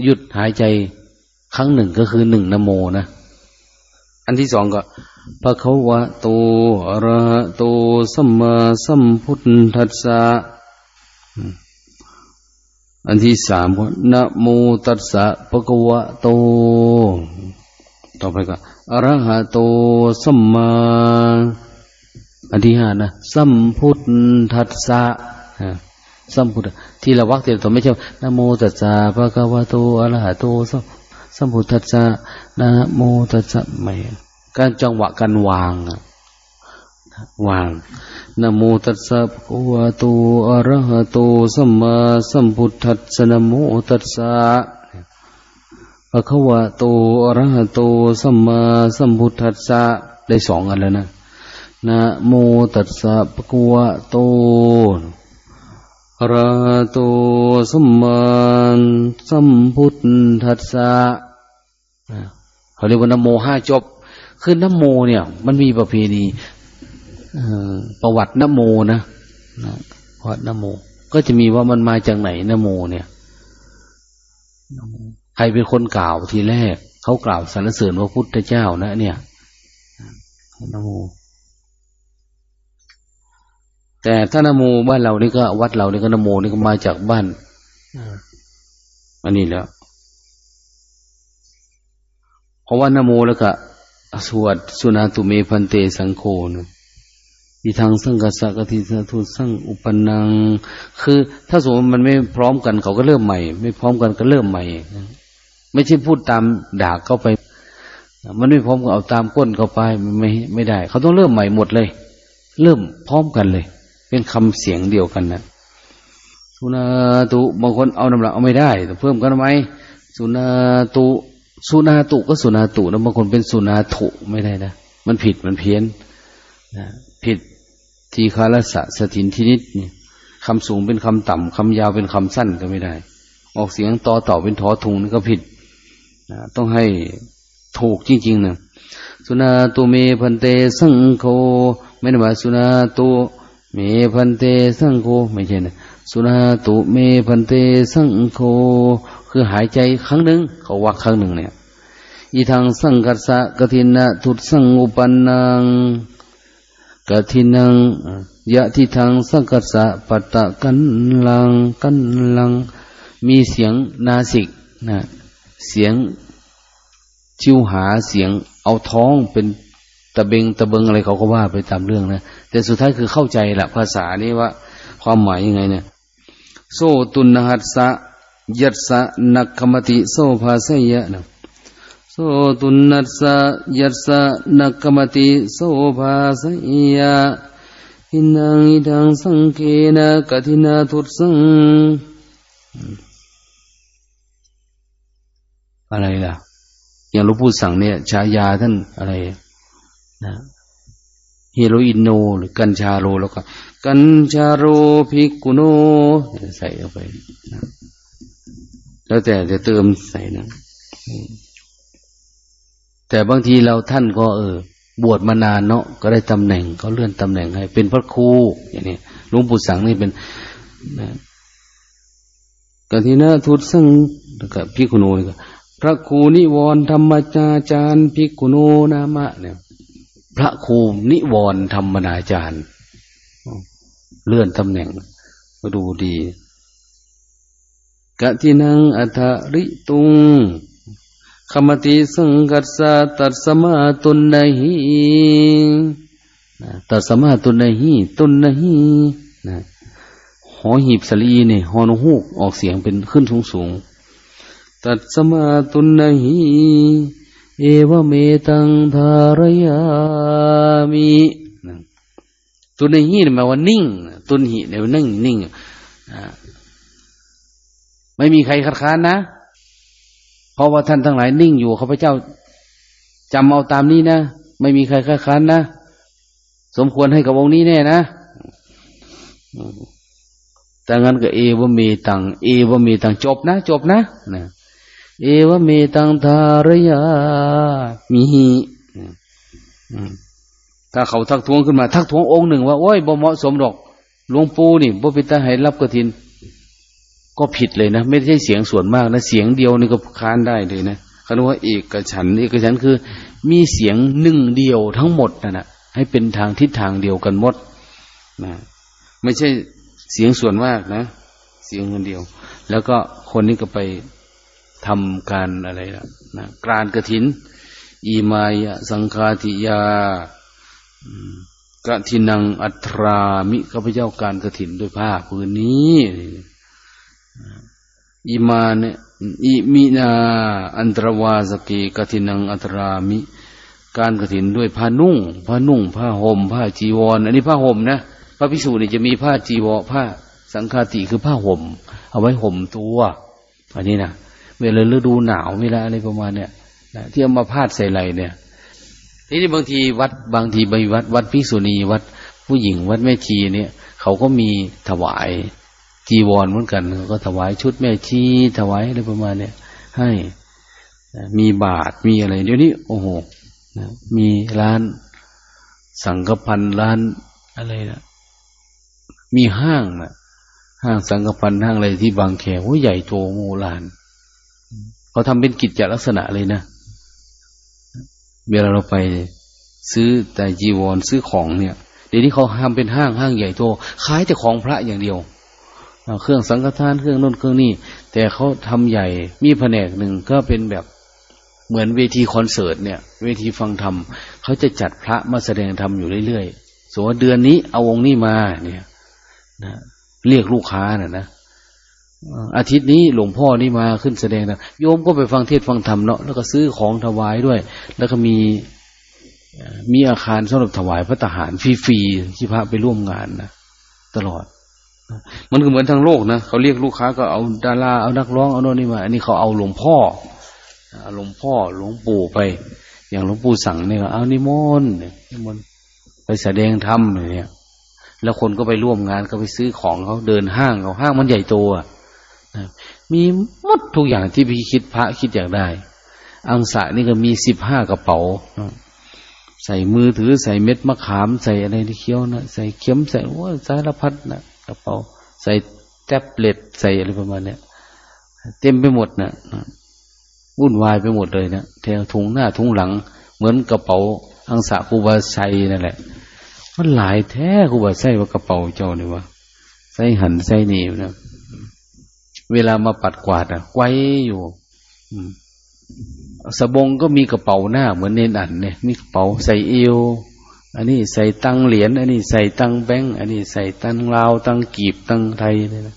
หยุดหายใจครั้งหนึ่งก็คือหนึ่งนโมนะ อันที่สองก็ภะคะวะโตอะระหะโต สัมมาสัมพุทธัสสะ อันที่สามก็นะโมตัสสะภะคะวะโต ต่อไปก็อรหะโตสัมมาอันที่ห้านะสัมพุทธัสสะสัมพุทธที่เราวักเต็มตัวไม่ใช่นะโมตัสสะภะคะวะโตอรหะโตสัมพุทธัสสะนะโมตัสสะไม่การจังหวะการวาง วางนโมตัสสะภะคะวะโตอะระหะโตสัมมาสัมพุทธัสสะนโมตัสสะภะคะวะโตอะระหะโตสัมมาสัมพุทธัสสะได้สองอันแล้วนะนะโมตัสสะภะคะวะโตอะระหะโตสัมมาสัมพุทธัสสะเขาเรียกว่านโมห้าจบคือนโมเนี่ย มันมีประเพณี ประวัตินโมนะประวัตินโม ก็จะมีว่ามันมาจากไหนนโมเนี่ยใครเป็นคนกล่าวทีแรก เขากล่าวสรรเสริญว่าพุทธเจ้านะ เนี่ยนโม แต่ถ้านโมบ้านเรานี่ก็วัดเรานี่ก็นโมนี่ก็มาจากบ้านอันนี้แล้วเพราะว่านโมแล้วก็สวดสุนาตุเมพันเตสังโฆนะ อีทางสังกัสสะกติสทุสังอุปนัง คือ ถ้าสมมติมันไม่พร้อมกันเขาก็เริ่มใหม่ ไม่พร้อมกันก็เริ่มใหม่ ไม่ใช่พูดตามด่าเข้าไป มันไม่พร้อมกันเอาตามก้นเข้าไปไม่ไม่ได้ เขาต้องเริ่มใหม่หมดเลย เริ่มพร้อมกันเลย เป็นคำเสียงเดียวกันนะสุนาตุบางคนเอาน้ำหลักเอาไม่ได้เพิ่มกันไหมสุนาตุสุนาตุก็สุนาตุนะบางคนเป็นสุนาถุไม่ได้นะมันผิดมันเพี้ยนนะผิด ทีคาลสะสถินทินิดเนี่ยคำสูงเป็นคำต่ำคำยาวเป็นคำสั้นก็ไม่ได้ ออกเสียงต่อต่อเป็นทอทุงนี่ก็ผิดต้องให้ถูกจริงๆนะสุนาตุเมพันเตสังโฆไม่ได้ว่าสุนาตุเมพันเตสังโฆไม่ใช่นะสุนาตุเมพันเตสังโฆคือหายใจครั้งหนึ่งเขาวักครั้งหนึ่งเนี่ยอีทางสังกัสสะกทินะทุตสังอุปันนัง กทินังยะทิทางสังกัสสะปัตตะกันลังกันลัง มีเสียงนาสิกนะเสียงชิวหาเสียงเอาท้องเป็นตะเบงตะเบิงอะไรเขาก็ว่าไปตามเรื่องนะแต่สุดท้ายคือเข้าใจแหละภาษานี้ว่า ความหมายยังไงเนี่ยโซตุนหัสสะยัสสะนักขมติโสภาเสยะนะ โสตุนัสสะยัสสะนักขมติโสภาสยะหินังอิดังสังเกนะกตินาทุสังอะไรล่ะ อย่างหลวงปู่สั่งเนี่ยฉายาท่านอะไรนะเฮโรอินโน หรือกัญชาโรแล้วก็ กัญชาโรพิกุโน ใส่เข้าไปนะแล้วแต่จะเติมใส่นะ แต่บางทีเราท่านก็เออ บวชมานานเนาะก็ได้ตำแหน่งเขาเลื่อนตำแหน่งให้ เป็นพระครูอย่างนี้หลวงปู่สังนี่เป็นนะกทีนะทุตสังกับพิกุโนก็พระครูนิวรธรรมจาจารย์พิกุโนนามะ เนี่ย พระครูนิวรธรรมนาจารย์ เลื่อนตำแหน่งก็ดูดีกะทินังอัตริตุง ขมติสังกัสสะตัสมาตุนนหิตัสมาตุนนหิตุนนหินะหอหีบสลีเนี่ยหอนหูกออกเสียงเป็นขึ้นสูงสูงตัสมาตุนนหิเอวเมตังธารยามิตุนหิหมายว่านิ่ง ตุนหิเนี่ยนิ่งนิ่งไม่มีใครคัดค้านนะ เพราะว่าท่านทั้งหลายนิ่งอยู่ข้าพเจ้าจำเอาตามนี้นะ ไม่มีใครคัดค้านนะ สมควรให้กับองค์นี้แน่นะแต่งั้นก็เอวเมตัง เอวเมตังจบนะ จบนะนะ เอวเมตังทารยามีถ้าเขาทักท้วงขึ้นมา ทักท้วงองค์หนึ่งว่าโอ้ยบ่เหมาะสมหรอกหลวงปู่นี่บ่เป็นตาให้รับกระถิน ก็ผิดเลยนะ ไม่ใช่เสียงส่วนมากนะ เสียงเดียวนี่ก็ค้านได้เลยนะเขาเรียกว่าเอกฉันเอกฉันคือ มีเสียงหนึ่งเดียวทั้งหมดนะนะให้เป็นทางทิศทางเดียวกันหมดนะไม่ใช่เสียงส่วนมากนะ เสียงคนเดียว แล้วก็คนนี้ก็ไปทำการอะไรนะนะกรานกระถิน อีมายสังคาติยากระทินังอัตรามิข้าพเจ้าการกระถินด้วยผ้าผืนนี้ อิมาเนอิมินาอันตรวาสกีกตินังอัตรามิ การกระถินด้วยผ้านุ่งผ้านุ่ง ผ้าห่มผ้าจีวรอันนี้ผ้าห่มนะพระพิสูจน์นี่จะมีผ้าจีวรผ้าสังฆาติคือผ้าห่ม เอาไว้ห่มตัวอันนี้นะเวลาฤดูหนาวเวลาอะไรประมาณเนี้ยนะที่เอามาพาดใส่ไหลเนี่ยทีนี้บางทีวัดบางทีบางวัด วัดพิสุณีวัดผู้หญิงวัดแม่ชีเนี่ย เขาก็มีถวาย จีวรเหมือนกันก็ถวายชุดแม่ชีถวายอะไรประมาณเนี้ยให้มีบาทมีอะไร เดี๋ยวนี้โอ้โหมีร้านสังกพันร้านอะไรนะมีห้างนะห้างสังกพันห้างอะไรที่บางแคโอ้ใหญ่โตโมลานเขาทำเป็นกิจจลักษณะเลยนะเวลาเราไปซื้อแต่จีวรซื้อของเนี่ย เดี๋ยวนี้เขาทำเป็นห้างห้างใหญ่โตขายแต่ของพระอย่างเดียว เครื่องสังฆทานเครื่องน้นเครื่องนี้แต่เขาทำใหญ่มีแผนกหนึ่งก็เป็นแบบเหมือนเวทีคอนเสิร์ตเนี่ย เวทีฟังธรรมเขาจะจัดพระมาแสดงธรรมอยู่เรื่อยๆสมมติเดือนนี้เอาวงค์นี้มาเนี่ยนะเรียกลูกค้าน่ะนะอาทิตย์นี้หลวงพ่อนี่มาขึ้นแสดงนะโยมก็ไปฟังเทศฟังธรรมเนาะแล้วก็ซื้อของถวายด้วย แล้วก็มีมีอาคารสำหรับถวายพระทหารฟรีๆที่พระไปร่วมงานนะตลอด มันก็เหมือนทางโลกนะเขาเรียกลูกค้าก็เอาดาราเอานักร้องเอาโน่นนี่มา อันนี้เขาเอาหลวงพ่อหลวงพ่อหลวงปู่ไป อย่างหลวงปู่สั่งเนี่ยเอานิมนต์นิมนต์ไปแสดงธรรมเนี่ย แล้วคนก็ไปร่วมงานก็ไปซื้อของเขาเดินห้างเขาห้างมันใหญ่โตอะมีหมดทุกอย่างที่พี่คิดพระคิดอยากได้ อังสะนี่ก็มีสิบห้ากระเป๋าใส่มือถือใส่เม็ดมะขามใส่อะไรที่เคี้ยวนะใส่เข็มใส่ว่าสารพัดนะ ระเป๋า ใส่แท็บเล็ตใส่อะไรประมาณเนี้ยเต็มไปหมดนะวุ่นวายไปหมดเลยนะแถวถุงหน้าถุงหลัง เหมือนกระเป๋า อังสะคูบาไซนั่นแหละ มันหลายแท้คูบาไซว่ากระเป๋าเจ้าเนี่ยวะใส่หันใส่หนีนะเวลามาปัดกวาดอะไว้อยู่สบงก็มีกระเป๋าหน้าเหมือนเนนอันเนี่ยมีกระเป๋าใส่เอว อันนี้ใส่ตังเหรียญ อันนี้ใส่ตังแบงค์ อันนี้ใส่ตังลาว ตังกีบ ตังไทยเลยนะ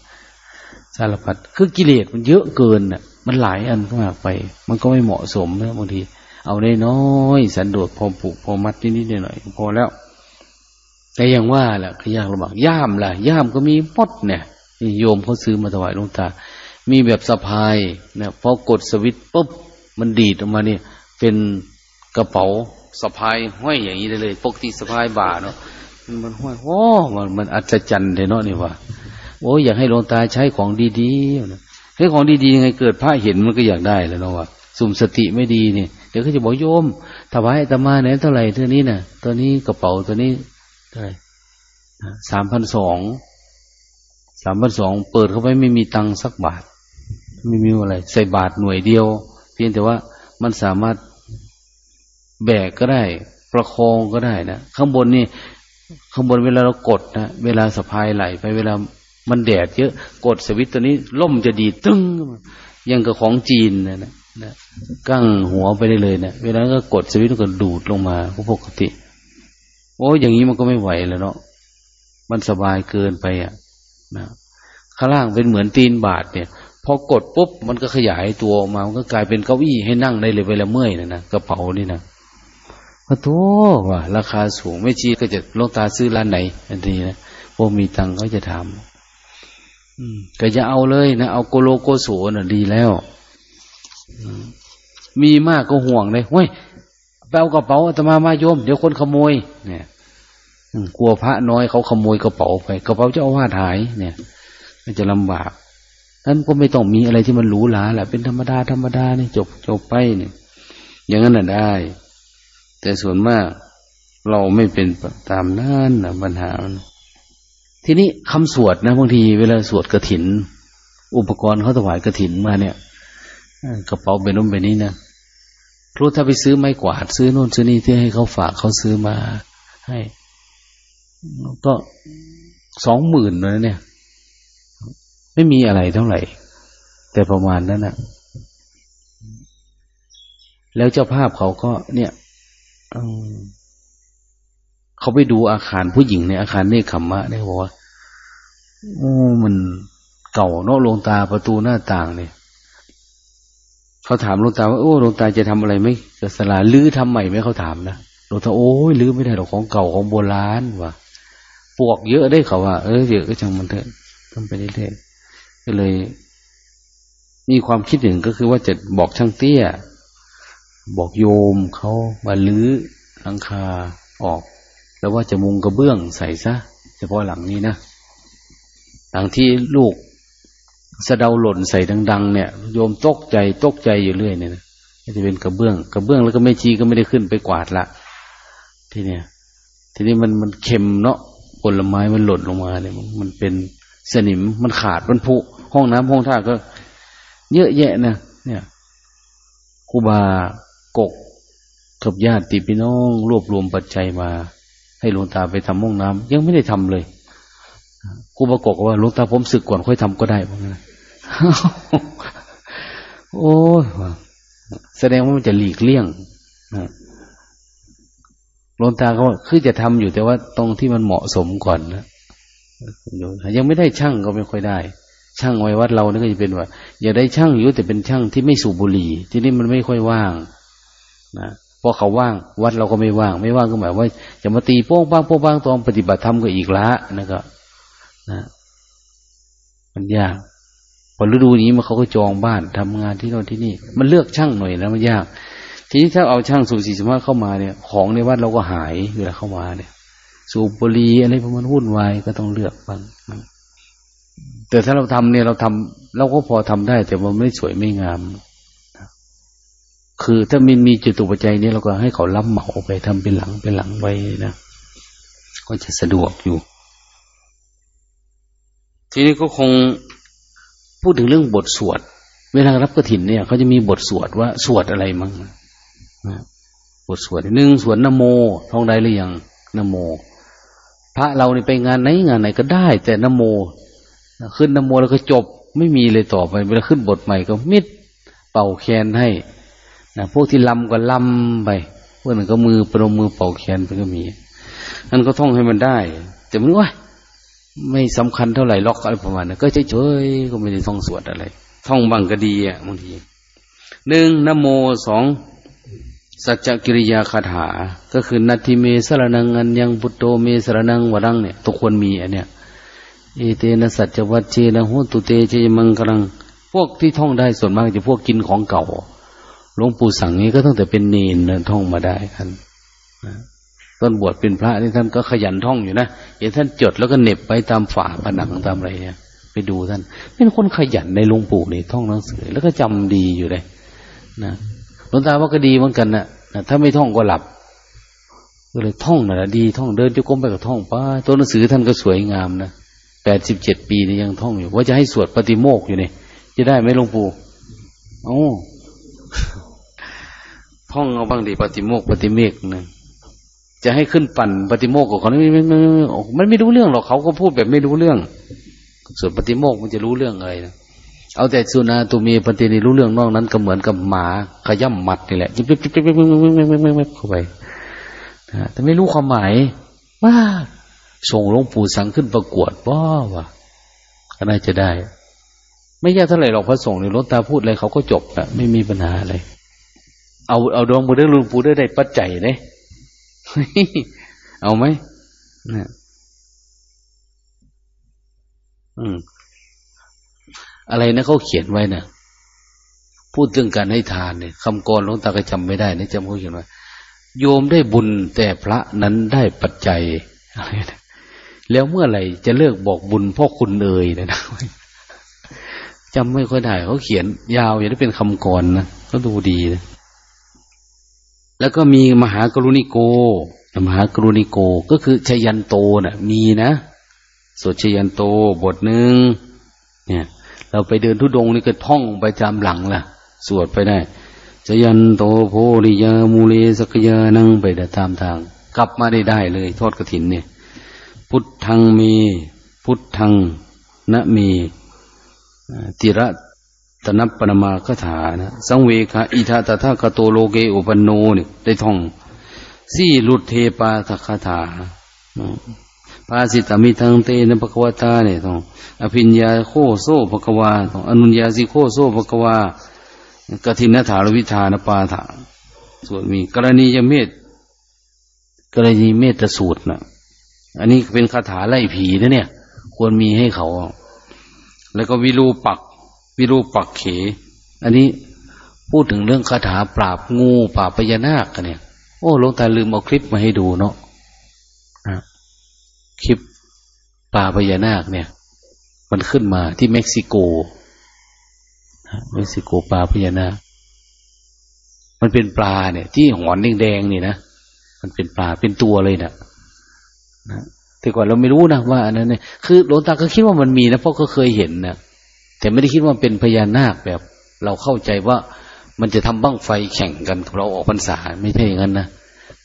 สารพัด คือกิเลสมันเยอะเกินอะ มันหลายอันมากไป มันก็ไม่เหมาะสมนะบางที เอาได้น้อยสันโดษพอผูกพอมัดนิดๆหน่อยพอแล้ว แต่ยังว่าแหละขยากลำบากย่ามล่ะ ย่ามก็มีมดเนี่ย โยมเขาซื้อมาถวายหลวงตา มีแบบสะพายเนี่ยพอกดสวิตปุ๊บ มันดีดออกมาเนี่ย เป็นกระเป๋า สะพายห้อยอย่างนี้ได้เลย ปกติสะพายบ่าเนาะมันมันห้อยโอ้มันมันอัศจรรย์เลยเนาะนี่ว่าโอ้อยากให้หลวงตาใช้ของดีๆให้ของดีๆยังไงเกิดพระเห็นมันก็อยากได้แล้วเนาะว่าสุ่มสติไม่ดีเนี่ยเดี๋ยวเขาจะบอกโยมถวายอาตมาเนี่ยเท่าไหร่เท่านี้น่ะ ตัวนี้กระเป๋าตัวนี้เท่าไหร่สามพันสองสามพันสองเปิดเข้าไปไม่มีตังค์สักบาท ไม่มีอะไร ใส่บาทหน่วยเดียว เพียงแต่ว่ามันสามารถ แบกก็ได้ ประคองก็ได้นะข้างบนนี่ข้างบนเวลาเรากดนะเวลาสะพายไหลไปเวลามันแดดเยอะกดสวิตตัวนี้ล่มจะดีตึ้งยังกับของจีนนะนะนะกั้งหัวไปได้เลยนะเวลาก็กดสวิตก็ดูดลงมาปกติ โอ้อย่างนี้มันก็ไม่ไหวแล้วเนาะมันสบายเกินไปอะนะข้างล่างเป็นเหมือนตีนบาทเนี่ยพอกดปุ๊บมันก็ขยายตัวออกมา มันก็กลายเป็นเก้าอี้ให้นั่งได้เลยเวลาเมื่อยนะนะกระเป๋านี่นะ พระโทว่าราคาสูง ไม่ชีก็จะลงตาซื้อร้านไหน อันนี้นะพวกมีตังก็จะทำก็จะเอาเลยนะ เอาโกโลโกโสน่ะดีแล้ว มีมากก็ห่วงเลยเฮ้ยแปลกระเป๋าอาตมามาโยม เดี๋ยวคนขโมย เนี่ยกลัวพระน้อยเขาขโมยกระเป๋าไป กระเป๋าจะเอาว่าหาย เนี่ยมันจะลำบากนั้นก็ไม่ต้องมีอะไรที่มันหรูหราแหละเป็นธรรมดาธรรมดานี่จบจบไปเนี่ยอย่างนั้นน่ะได้ แต่ส่วนมากเราไม่เป็นตามนั้นนะปัญหา ทีนี้คำสวดนะบางทีเวลาสวดกระถิน อุปกรณ์เขาถวายกระถินมาเนี่ยกระเป๋าเป็นนุ่มเป็นนี้นะครูถ้าไปซื้อไม้กวาดซื้อโน่นซื้อนี่ที่ให้เขาฝากเขาซื้อมาให้ ก็สองหมื่นเลยเนี่ย ไม่มีอะไรเท่าไหร่ แต่ประมาณนั้นนะแล้วเจ้าภาพเขาก็เนี่ย เขาไปดูอาคารผู้หญิงในอาคารเนคขมมะได้บอกว่าโอ้มันเก่าเนาะลงตาประตูหน้าต่างเนี่ยเขาถามลงตาว่าโอ้ลงตาจะทำอะไรไหมจะสลาลื้อทำใหม่ไหมเขาถามนะลงตาโอ้ยลื้อไม่ได้หรอกของเก่าของโบราณว่ะปวกเยอะได้เขาว่าเออเยอะก็จังมันเถอะทำไปเรื่อยก็เลย มีความคิดหนึ่งก็คือว่าจะบอกช่างเตี้ย บอกโยมเขามาลื้อหลังคาออก แล้วว่าจะมุงกระเบื้องใส่ซะ เฉพาะหลังนี้นะหลังที่ลูกสะเดาหล่นใส่ดัง ๆ เนี่ย โยมตกใจตกใจอยู่เรื่อยเนี่ยจะเป็นกระเบื้อง กระเบื้องแล้วก็ไม่ชีก็ไม่ได้ขึ้นไปกวาดละทีเนี้ยทีนี้มันมันเค็มเนาะผลไม้มันหล่นลงมาเนี่ยมันเป็นสนิมมันขาดมันผุห้องน้ำห้องท่าก็ เยอะแยะนะเนี่ยครูบา กกกับญาติพี่น้อง รวบรวมปัจจัยมา ให้หลวงตาไปทำห้องน้ำยังไม่ได้ทำเลยครูบากกว่าหลวงตาผมศึกก่อนค่อยทำก็ได้พรางั้นโอ้แสดงว่ามันจะหลีกเลี่ยงหลวงตาเขาคือจะทำอยู่แต่ว่าตรงที่มันเหมาะสมก่อนนะยังไม่ได้ช่างก็ไม่ค่อยได้ช่างไว้วัดเรานี่ก็จะเป็นว่าอย่าได้ช่างอยู่แต่เป็นช่างที่ไม่สูบบุหรี่ ที่นี่มันไม่ค่อยว่าง นะพอเขาว่าง วัดเราก็ไม่ว่าง ไม่ว่างก็หมายว่าจะมาตีโป้งป้างโป้งป้างตอนปฏิบัติธรรมก็อีกละนะก็นะมันยากพอฤดูนี้มันเขาก็จองบ้านทำงานที่โน่นที่นี่ มันเลือกช่างหน่อยนะมันยาก ทีนี้ถ้าเอาช่างสูบสี่สมาเข้ามาเนี่ย ของในวัดเราก็หายเวลาเข้ามาเนี่ย สูบบุหรี่อะไรพวกมันวุ่นวายก็ต้องเลือกบ้างแต่ถ้าเราทำเนี่ยเราทำเราก็พอทำได้ แต่มันไม่สวยไม่งาม คือถ้ามันมีจุดตุปัจจัยนี้เราก็ให้เขารับเหมาไปทำเป็นหลังเป็นหลังไว้นะก็จะสะดวกอยู่ ทีนี้ก็คงพูดถึงเรื่องบทสวด เวลารับกระถินเนี่ยเขาจะมีบทสวดว่าสวดอะไรมั้งนะบทสวดหนึ่งสวดนโมท่องได้หรือยังนโม พระเราเนี่ยไปงานไหนงานไหนก็ได้ แต่นโม ขึ้นนโมแล้วก็จบไม่มีเลยต่อไปเวลาขึ้นบทใหม่ก็มิดเป่าแคนให้ นะพวกที่ลำก็ลำไปพวกนั้นก็มือประนมมือเป่าแคนไปก็มีนั่นก็ท่องให้มันได้ แต่มันว่าไม่สำคัญเท่าไหร่ล็อกอะไรประมาณนั้นก็เฉยๆก็ไม่ได้ท่องสวดอะไร ท่องบังก็ดีอะบางทีหนึ่งนโมสองสัจจกิริยาคาถา ก็คือนาทีเมสรนังอันยังพุทโตเมสรนังวรังเนี่ยทุกคนมีอันเนี้ยเอเตนะสัจวัตเชนะหุตุเตเชมังกรัง พวกที่ท่องได้ส่วนมากจะพวกกินของเก่า หลวงปู่สั่งนี้ก็ตั้งแต่เป็นเนนนท่องมาได้ท่านต้นบวชเป็นพระนี่ท่านก็ขยันท่องอยู่นะเห็นท่านจดแล้วก็เหน็บไปตามฝาผนังตามอะไรเนี่ย ไปดูท่าน เป็นคนขยันในหลวงปู่นี่ท่องหนังสือ แล้วก็จำดีอยู่เลยนะหลวงตาว่าก็ดีเหมือนกันนะถ้าไม่ท่องก็หลับก็เลยท่องนะ่ะดีท่องเดินจุกมไปกับท่องป้าตัวหนังสือท่านก็สวยงามนะแปดสิบเจ็ดปีนี่ยังท่องอยู่ ว่าจะให้สวดปฏิโมกอยู่นี่จะได้ไหมหลวงปู่โอ้ ท่องเอาบ้างดีปฏิโมกปฏิเมกนะจะให้ขึ้นปั่นปฏิโมกกับเขาไม่ไม่ไม่ไมันไม่รู้เรื่องหรอกเขาก็พูดแบบไม่รู้เรื่อง ส่วนปฏิโมกมันจะรู้เรื่องอะไรนะเอาแต่สุนาตุมีปฏินีรู้เรื่องนอกนั้นก็เหมือนกับหมาขย่ำหมัดนี่แหละจิ๊บจิ๊บจิ๊บจิบจิบจิบเข้าไปนะแต่ไม่รู้ความหมายว่าส่งหลวงปู่สังขึ้นประกวดว่าว่าก็น่าจะได้ ไม่ยากเท่าไหร่หรอกพระสงฆ์ในรถตาพูดอะไรเขาก็จบอะไม่มีปัญหาอะไร เอาเอาดวงบุญได้หลวงปู่ได้ได้ปัจจัยเลยเอาไหมนะอืม อะไรนะเขาเขียนไว้นะพูดเรื่องการให้ทานเนี่ยคำกรหลวงตาก็จำไม่ได้นะจำเขาเขียนไว้โยมได้บุญแต่พระนั้นได้ปัจจัยแล้วเมื่อไหร่จะเลิกบอกบุญพ่อคุณเอ่ยนะนะจำไม่ค่อยได้เขาเขียนยาวอย่างนี้เป็นคำกรนะก็ดูดีนะ แล้วก็มีมหากรุณิโก มหากรุณิโกก็คือชยันโตนะ่ะ มีนะสวดชยันโตบทหนึ่งเนี่ย เราไปเดินทุดงนี่ก็ท่องไปจำหลังล่ะ สวดไปได้ชยันโตโพริยามูเลสกยานังไปได้ตามทาง กลับมาได้ได้เลย ทอดกระถินเนี่ย พุทธังมี พุทธังนะมีติระ ตนับปนมาคถานะสังเวคะอิทาตถาคโตโลเกอุปนโนเนี่ยได้ท่องสี่หลุดเทปาทคาถาปาสิตามิทังเตนะภควตาเนี่ยท่องอภิญญาโคโซภควาท่องอนุญญาสิโคโซภควากฐินถาลวิธานปาถาส่วนมี กรณียเมตกรณีเมตสูตรนะอันนี้เป็นคาถาไล่ผีนะเนี่ย ควรมีให้เขา แล้วก็วิรูปัก วิรูปักเข อันนี้พูดถึงเรื่องคาถาปราบงูปราบพญานาคกันเนี่ย โอ้หลวงตาลืมเอาคลิปมาให้ดูเนาะคลิปปลาพญานาคเนี่ย มันขึ้นมาที่เม็กซิโกเม็กซิโกปลาพญานาค มันเป็นปลาเนี่ย ที่หอนแดงๆนี่นะมันเป็นปลาเป็นตัวเลยนะนะแต่ก่อนเราไม่รู้นะว่าอันนั้นเนี่ยคือหลวงตาก็คิดว่ามันมีนะเพราะก็เคยเห็นนะ แต่ไม่ได้คิดว่าเป็นพญานาคแบบ เราเข้าใจว่ามันจะทำบ้างไฟแข่งกันเราออกพรรษาไม่ใช่อย่างนั้นนะ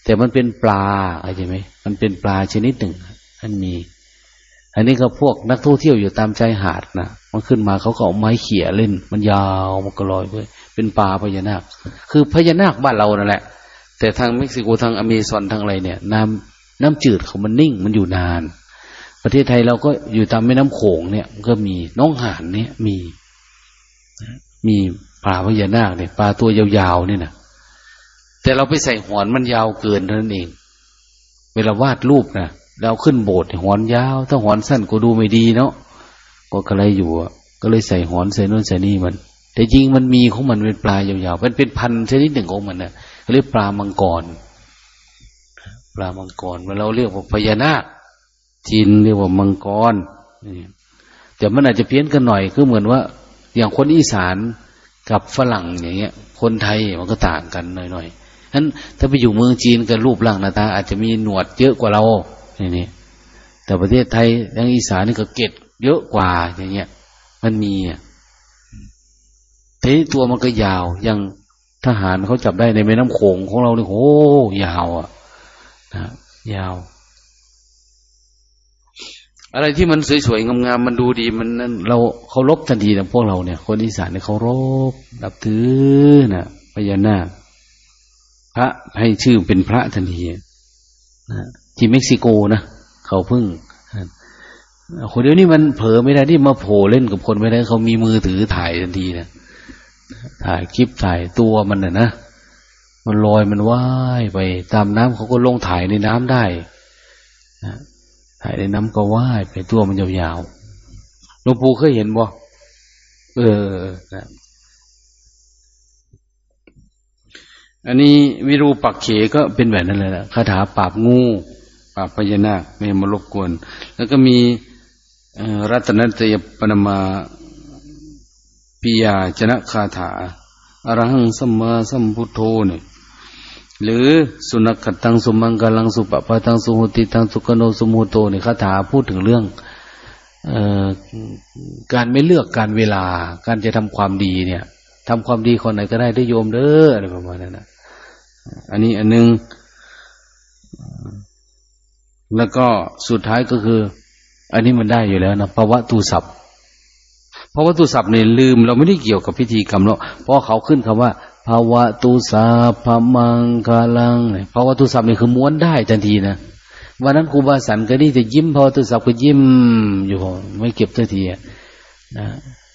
แต่มันเป็นปลาอะไรใช่ไหมมันเป็นปลาชนิดหนึ่งมันมี อันนี้ก็พวกนักท่องเที่ยวอยู่ตามชายหาดนะมันขึ้นมาเขาก็เอาไม้เขี่ยเล่น มันยาวมันก็ลอยไปเป็นปลาพญานาค คือพญานาคบ้านเรานั่นแหละ แต่ทางเม็กซิโกทางอเมซอนทางอะไรเนี่ย น้ำน้ำจืดเขามันนิ่งมันอยู่นาน ประเทศไทยเราก็อยู่ตามแม่น้ำโขงเนี่ยก็มีน้องหานเนี่ยมี มีปลาพญานาคเนี่ยปลาตัวยาวๆเนี่ยนะแต่เราไปใส่หอนมันยาวเกินเท่านั้นเอง เวลาวาดรูปนะเราขึ้นโบสถ์หอนยาว ถ้าหอนสั้นก็ดูไม่ดีเนาะก็กระไรอยู่ก็เลยใส่หอนใส่นู่นใส่นี่มัน แต่จริงมันมีของมันเป็นปลายาวๆมันเป็นพันชนิดหนึ่งของมันนะเรียกปลามังกร ปลามังกรมันเราเรียกว่าพญานาค จีนเรียกว่ามังกรแต่มันอาจจะเพี้ยนกันหน่อยคือเหมือนว่า อย่างคนอีสานกับฝรั่งอย่างเงี้ย คนไทยมันก็ต่างกันหน่อยๆฉะนั้นถ้าไปอยู่เมืองจีนกับรูปร่างหน้าตาอาจจะมีหนวดเยอะกว่าเราอย่างนี้แต่ประเทศไทยทางอีสานนี่ก็เกตเยอะกว่าอย่างเงี้ย มันมีอะทีตัวมันก็ยาว อยังทหารเขาจับได้ในแม่น้ำโขงของเราเนี่ยโอ้ยาวอะนะยาว อะไรที่มันสวยๆงามๆมันดูดีมันนั้นเราเคารพทันทีนะพวกเราเนี่ย คนอีสานเนี่ยเคารพนับถือนะพญานาคพระให้ชื่อเป็นพระทันทีนะที่เม็กซิโกนะเขาเพิ่งคนเดียวนี้มันเผลอไม่ได้ที่มาโผล่เล่นกับคนไม่ได้เขามีมือถือถ่ายทันทีนะถ่ายคลิปถ่ายตัวมันนะนะมันลอยมันว่ายไป ตามน้ำเขาก็ลงถ่ายในน้ำได้นะ ถ่ายในน้ำก็ว่ายไปตัวมันยาวๆหลวงปู่เคยเห็นบ่เออนะอันนี้วิรูปักเขก็เป็นแบบนั้นเลยนะคาถาปราบงูปราบพญานาคไม่มารบกวน แล้วก็มีรัตนตยปนมาปิยาชนะคาถาอรหังสัมมาสัมพุทโธเนี่ย หรือสุนัขตังสุมังกลังสุปปะตังสุหุติตังสุกโนสุมุโตเนี่ยคาถาพูดถึงเรื่องเออการไม่เลือกการเวลา การจะทำความดีเนี่ยทำความดีคนไหนก็ได้ได้โยมเด้ออะไรประมาณนั้นนะอันนี้อันหนึง แล้วก็สุดท้ายก็คือ อันนี้มันได้อยู่แล้วนะภาวะตูสัพภาวะตูสัพเนี่ยลืม เราไม่ได้เกี่ยวกับพิธีกรรมหรอกเพราะเขาขึ้นคำว่า ภาวะตูสัพพมังกาลังเนี่ยภาวะตูสัพเนี่คือม้วนได้ทันทีนะวันนั้นครูบาสันก็นี่จะยิ้มภาวะตูสัพก็ยิ้มอยู่ไม่เก็บทันทีอะนะ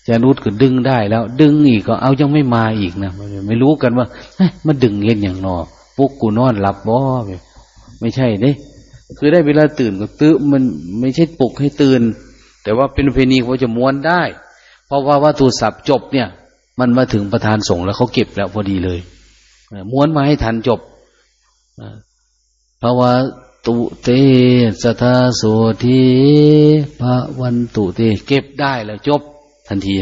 จารย์นุชก็ดึงได้แล้ว ดึงอีกก็เอายังไม่มาอีกนะไม่รู้กันว่าเฮ้ยมันดึงเห็นอย่างนอปุ๊กกูนอนหลับบ่ไม่ใช่เด้คือได้เวลาตื่นก็ตื้อมันไม่ใช่ปลุกให้ตื่น แต่ว่าเป็นเพณีเขาจะม้วนได้ เพราะว่าวัตถุศัพท์จบเนี่ย มันมาถึงประธานส่งแล้วเขาเก็บแล้วพอดีเลยม้วนมาให้ทันจบเพราะว่าตุเตสทาโสทีพระวันตุเตเก็บได้แล้วจบ ทันที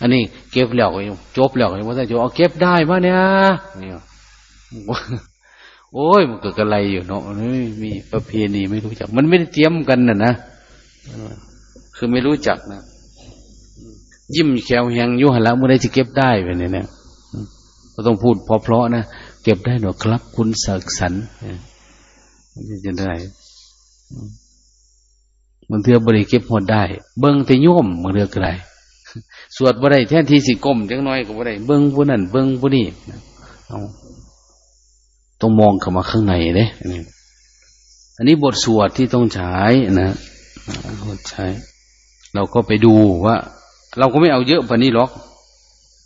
อันนี้เก็บแล้วจบแล้วก็ยังว่าจะเอาเก็บได้มาเนี่ยเนี่ยโอ้ยมันเกิดอะไรอยู่เนาะมันไม่มีประเพณีไม่รู้จัก มันไม่ได้เตรียมกันน่ะนะคือไม่รู้จักนะ ยิ้มแขวแหงยุหันละเมื่อได้จะเก็บได้ไปเนี่ยนะก็ต้องพูดเพราะๆนะเก็บได้หนอครับ คุณศักสันจะได้มันเทือบริเก็บหมดได้ เบิ้งแต่โยมมันเรือกอะไรสวดบ่ได้แทนที่สิก้มจังน้อยก็บ่ได้เบิ้งผู้นั้นเบิ้งผู้นี้เอาต้องมองเข้ามาข้างในเด้อันนี้อันนี้บทสวดที่ต้องใช้นะบทใช้ เราก็ไปดูว่า เราก็ไม่เอาเยอะกว่านี้หรอก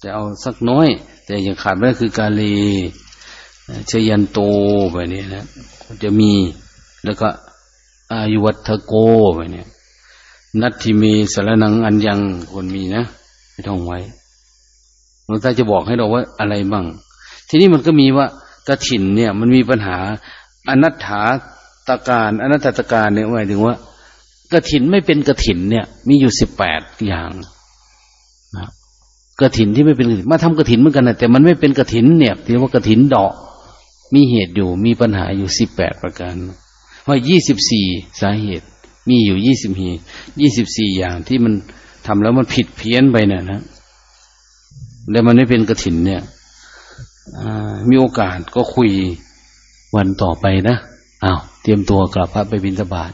จะเอาสักน้อย แต่อย่างขาดไม่ได้คือกาลีชยันโตแบบนี้นะจะมีแล้วก็อายุวัตโกแบบนี้นัตถิเมสารนังอันยังคนมีนะไม่ต้องไว้หลวงตาจะบอกให้เราว่าอะไรบ้าง ทีนี้มันก็มีว่ากระถินเนี่ย มันมีปัญหาอนัตถาตาการอนัตตการเนี่ยหมายถึงว่ากระถินไม่เป็นกระถินเนี่ย มีอยู่สิบแปดอย่าง กระถินที่ไม่เป็นกฐินมาทำกระถินเหมือนกันนะแต่มันไม่เป็นกระถินเนี่ยที่ว่ากระถินดอก มีเหตุอยู่มีปัญหาอยู่สิบแปดประการว่ายี่สิบสี่สาเหตุ มีอยู่ยี่สิบหียี่สิบสี่อย่างที่มันทำแล้วมันผิดเพี้ยนไปเนี่ยนะ แล้วมันไม่เป็นกระถินเนี่ยมีโอกาสก็คุยวันต่อไปนะอ้าวเตรียมตัวกลับพระไปบิณฑบาต